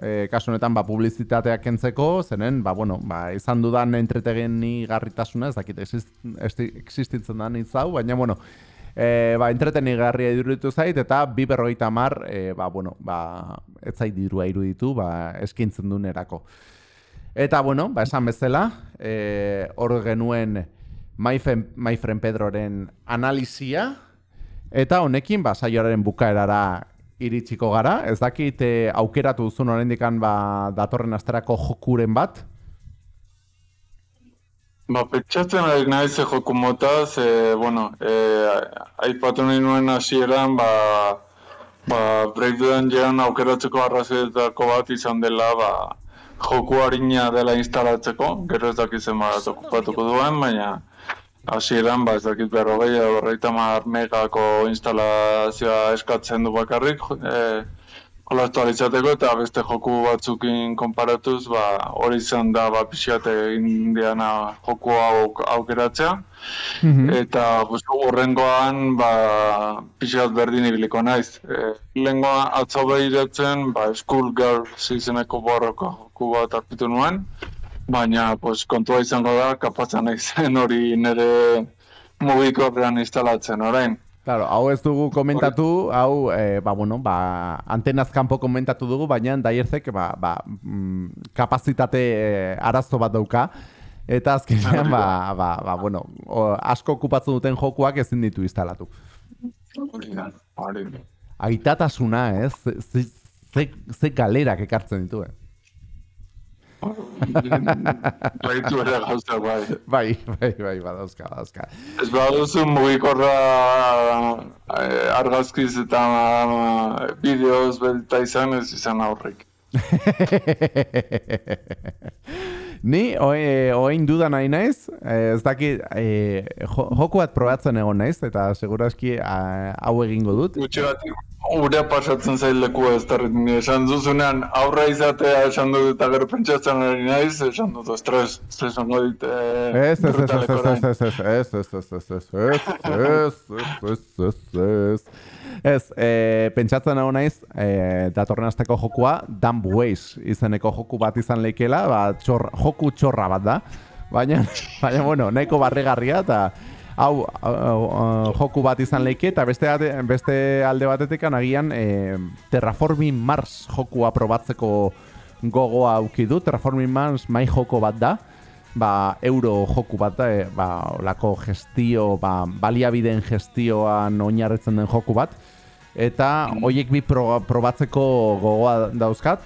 e, kasu honetan ba, publizitateak kentzeko, zenen, ba, bueno, ba, izan dudan entretegeni garritasuna, ez dakit, exist, existitzen da nitz hau, baina, bueno, e, ba, entretenigarria iruditu zait, eta bi berrogeita mar, e, ba, bueno, ba, ez zait dirua iruditu, ba, eskintzen duen erako. Eta, bueno, ba, esan bezala, e, hor genuen Maifen, Maifren Pedroren analizia, eta honekin, ba, saioaren bukaerara iritsiko gara. Ez dakit e, aukeratu duzun oraindikan ba, datorren asterako jokuren bat. Ba, pentsatzen ari naiz ze joku motaz, e, bueno, e, aipatu nahi nuen hasieran, ba, ba, Breakdangean aukeratzeko arrazoietako bat izan dela, ba, joku harina dela instalatzeko, gero ez dakit zenbat okupatuko duen, baina hasieran, ba, ez dakit berrogei berrogeita hamar megako instalazioa eskatzen du bakarrik, e, jolastu alizateko eta beste joku batzukin konparatuz, ba, hori izan da ba, pixkat egin diana joku hau aukeratzea. Eta pues, urrengoan ba, pixkat berdin ibiliko naiz. E, Lehengoa atzo behiratzen, ba, Schoolgirls izeneko borroka joku bat arpitu nuen, baina pues, kontua izango da, kapatzen naizen hori nire mugikorrean instalatzen orain. Claro, hau ez dugu komentatu, hau, e, ba, bueno, ba, antenaz kanpo komentatu dugu, baina daierzek, ba, ba, mm, kapazitate e, arazo bat dauka, eta azkenean, ba, ba, ba, bueno, o, asko okupatzen duten jokuak ezin ditu instalatu. Aitatasuna, ez? Ze, ze, ze, ze galerak ekartzen ditu, eh? Baitu ere gauza, bai. Bai, bai, bai, badauzka, badauzka. Ez baduzu mugikorra eh, argazkiz eta eh, bideoz belta izan ez izan aurrik. Ni oe, oein duda nahi naiz, eh, ez dakit, eh, jo, joku bat probatzen egon naiz, eta seguraski ah, hau egingo dut. Gutxi bat, ura pasatzen zaileku ez darrit ni esan duzunean aurra izatea esan dut eta gero pentsatzen ari naiz, esan dut estres, estresango dit eh, Ez, ez, ez, ez, brutalek ez, orain. ez, ez, ez, ez, ez, ez, ez, ez, ez, ez, ez, ez, Ez, e, pentsatzen hau naiz, e, datorren asteko jokua, Dumb Ways izeneko joku bat izan leikela, ba, txor, joku txorra bat da, baina, baina bueno, nahiko barregarria, eta hau, hau, joku bat izan leike, eta beste, beste alde batetik agian e, Terraforming Mars jokua probatzeko gogoa auki du, Terraforming Mars mai joko bat da, ba, euro joku bat e, ba, olako gestio, ba, baliabideen gestioan oinarritzen den joku bat, eta hoiek bi pro, probatzeko gogoa dauzkat,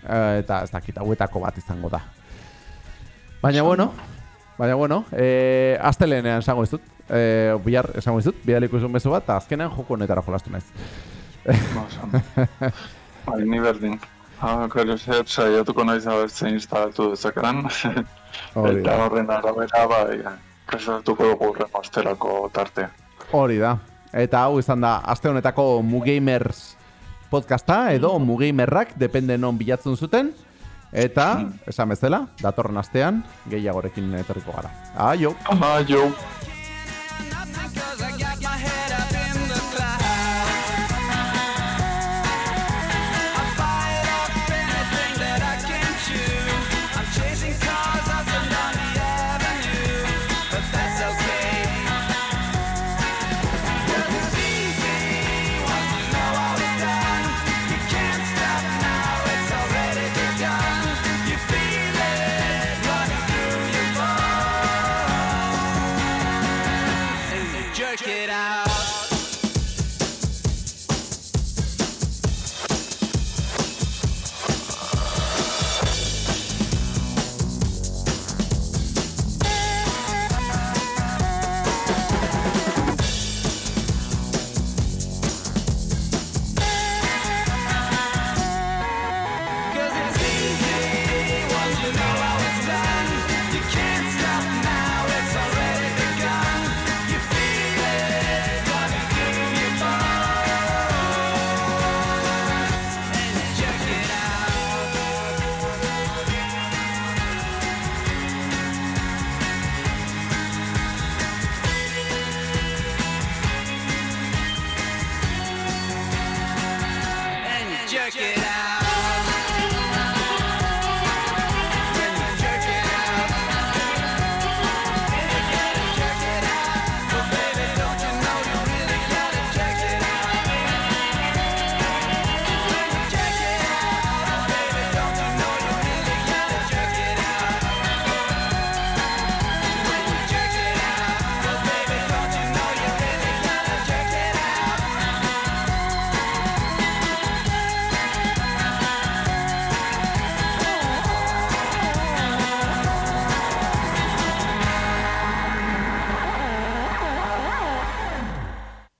e, eta ez dakit hauetako bat izango da. Baina bueno, baina bueno, e, astelenean esango ez dut, e, bihar esango ez dut, bidaliko izun bezu bat, eta azkenean joko honetara jolastu naiz. Ba. Bai, ni berdin. Ah, gero zer saiatuko naiz abertzen instalatu dezakeran. Eta horren arabera, bai, presatuko dugu horren asterako tartea. Hori da. Eta hau izan da, aste honetako Mugamers podcasta, edo Mugamerrak, depende non bilatzen zuten. Eta, esan bezala, datorren astean, gehiagorekin etorriko gara. Aio! Ah,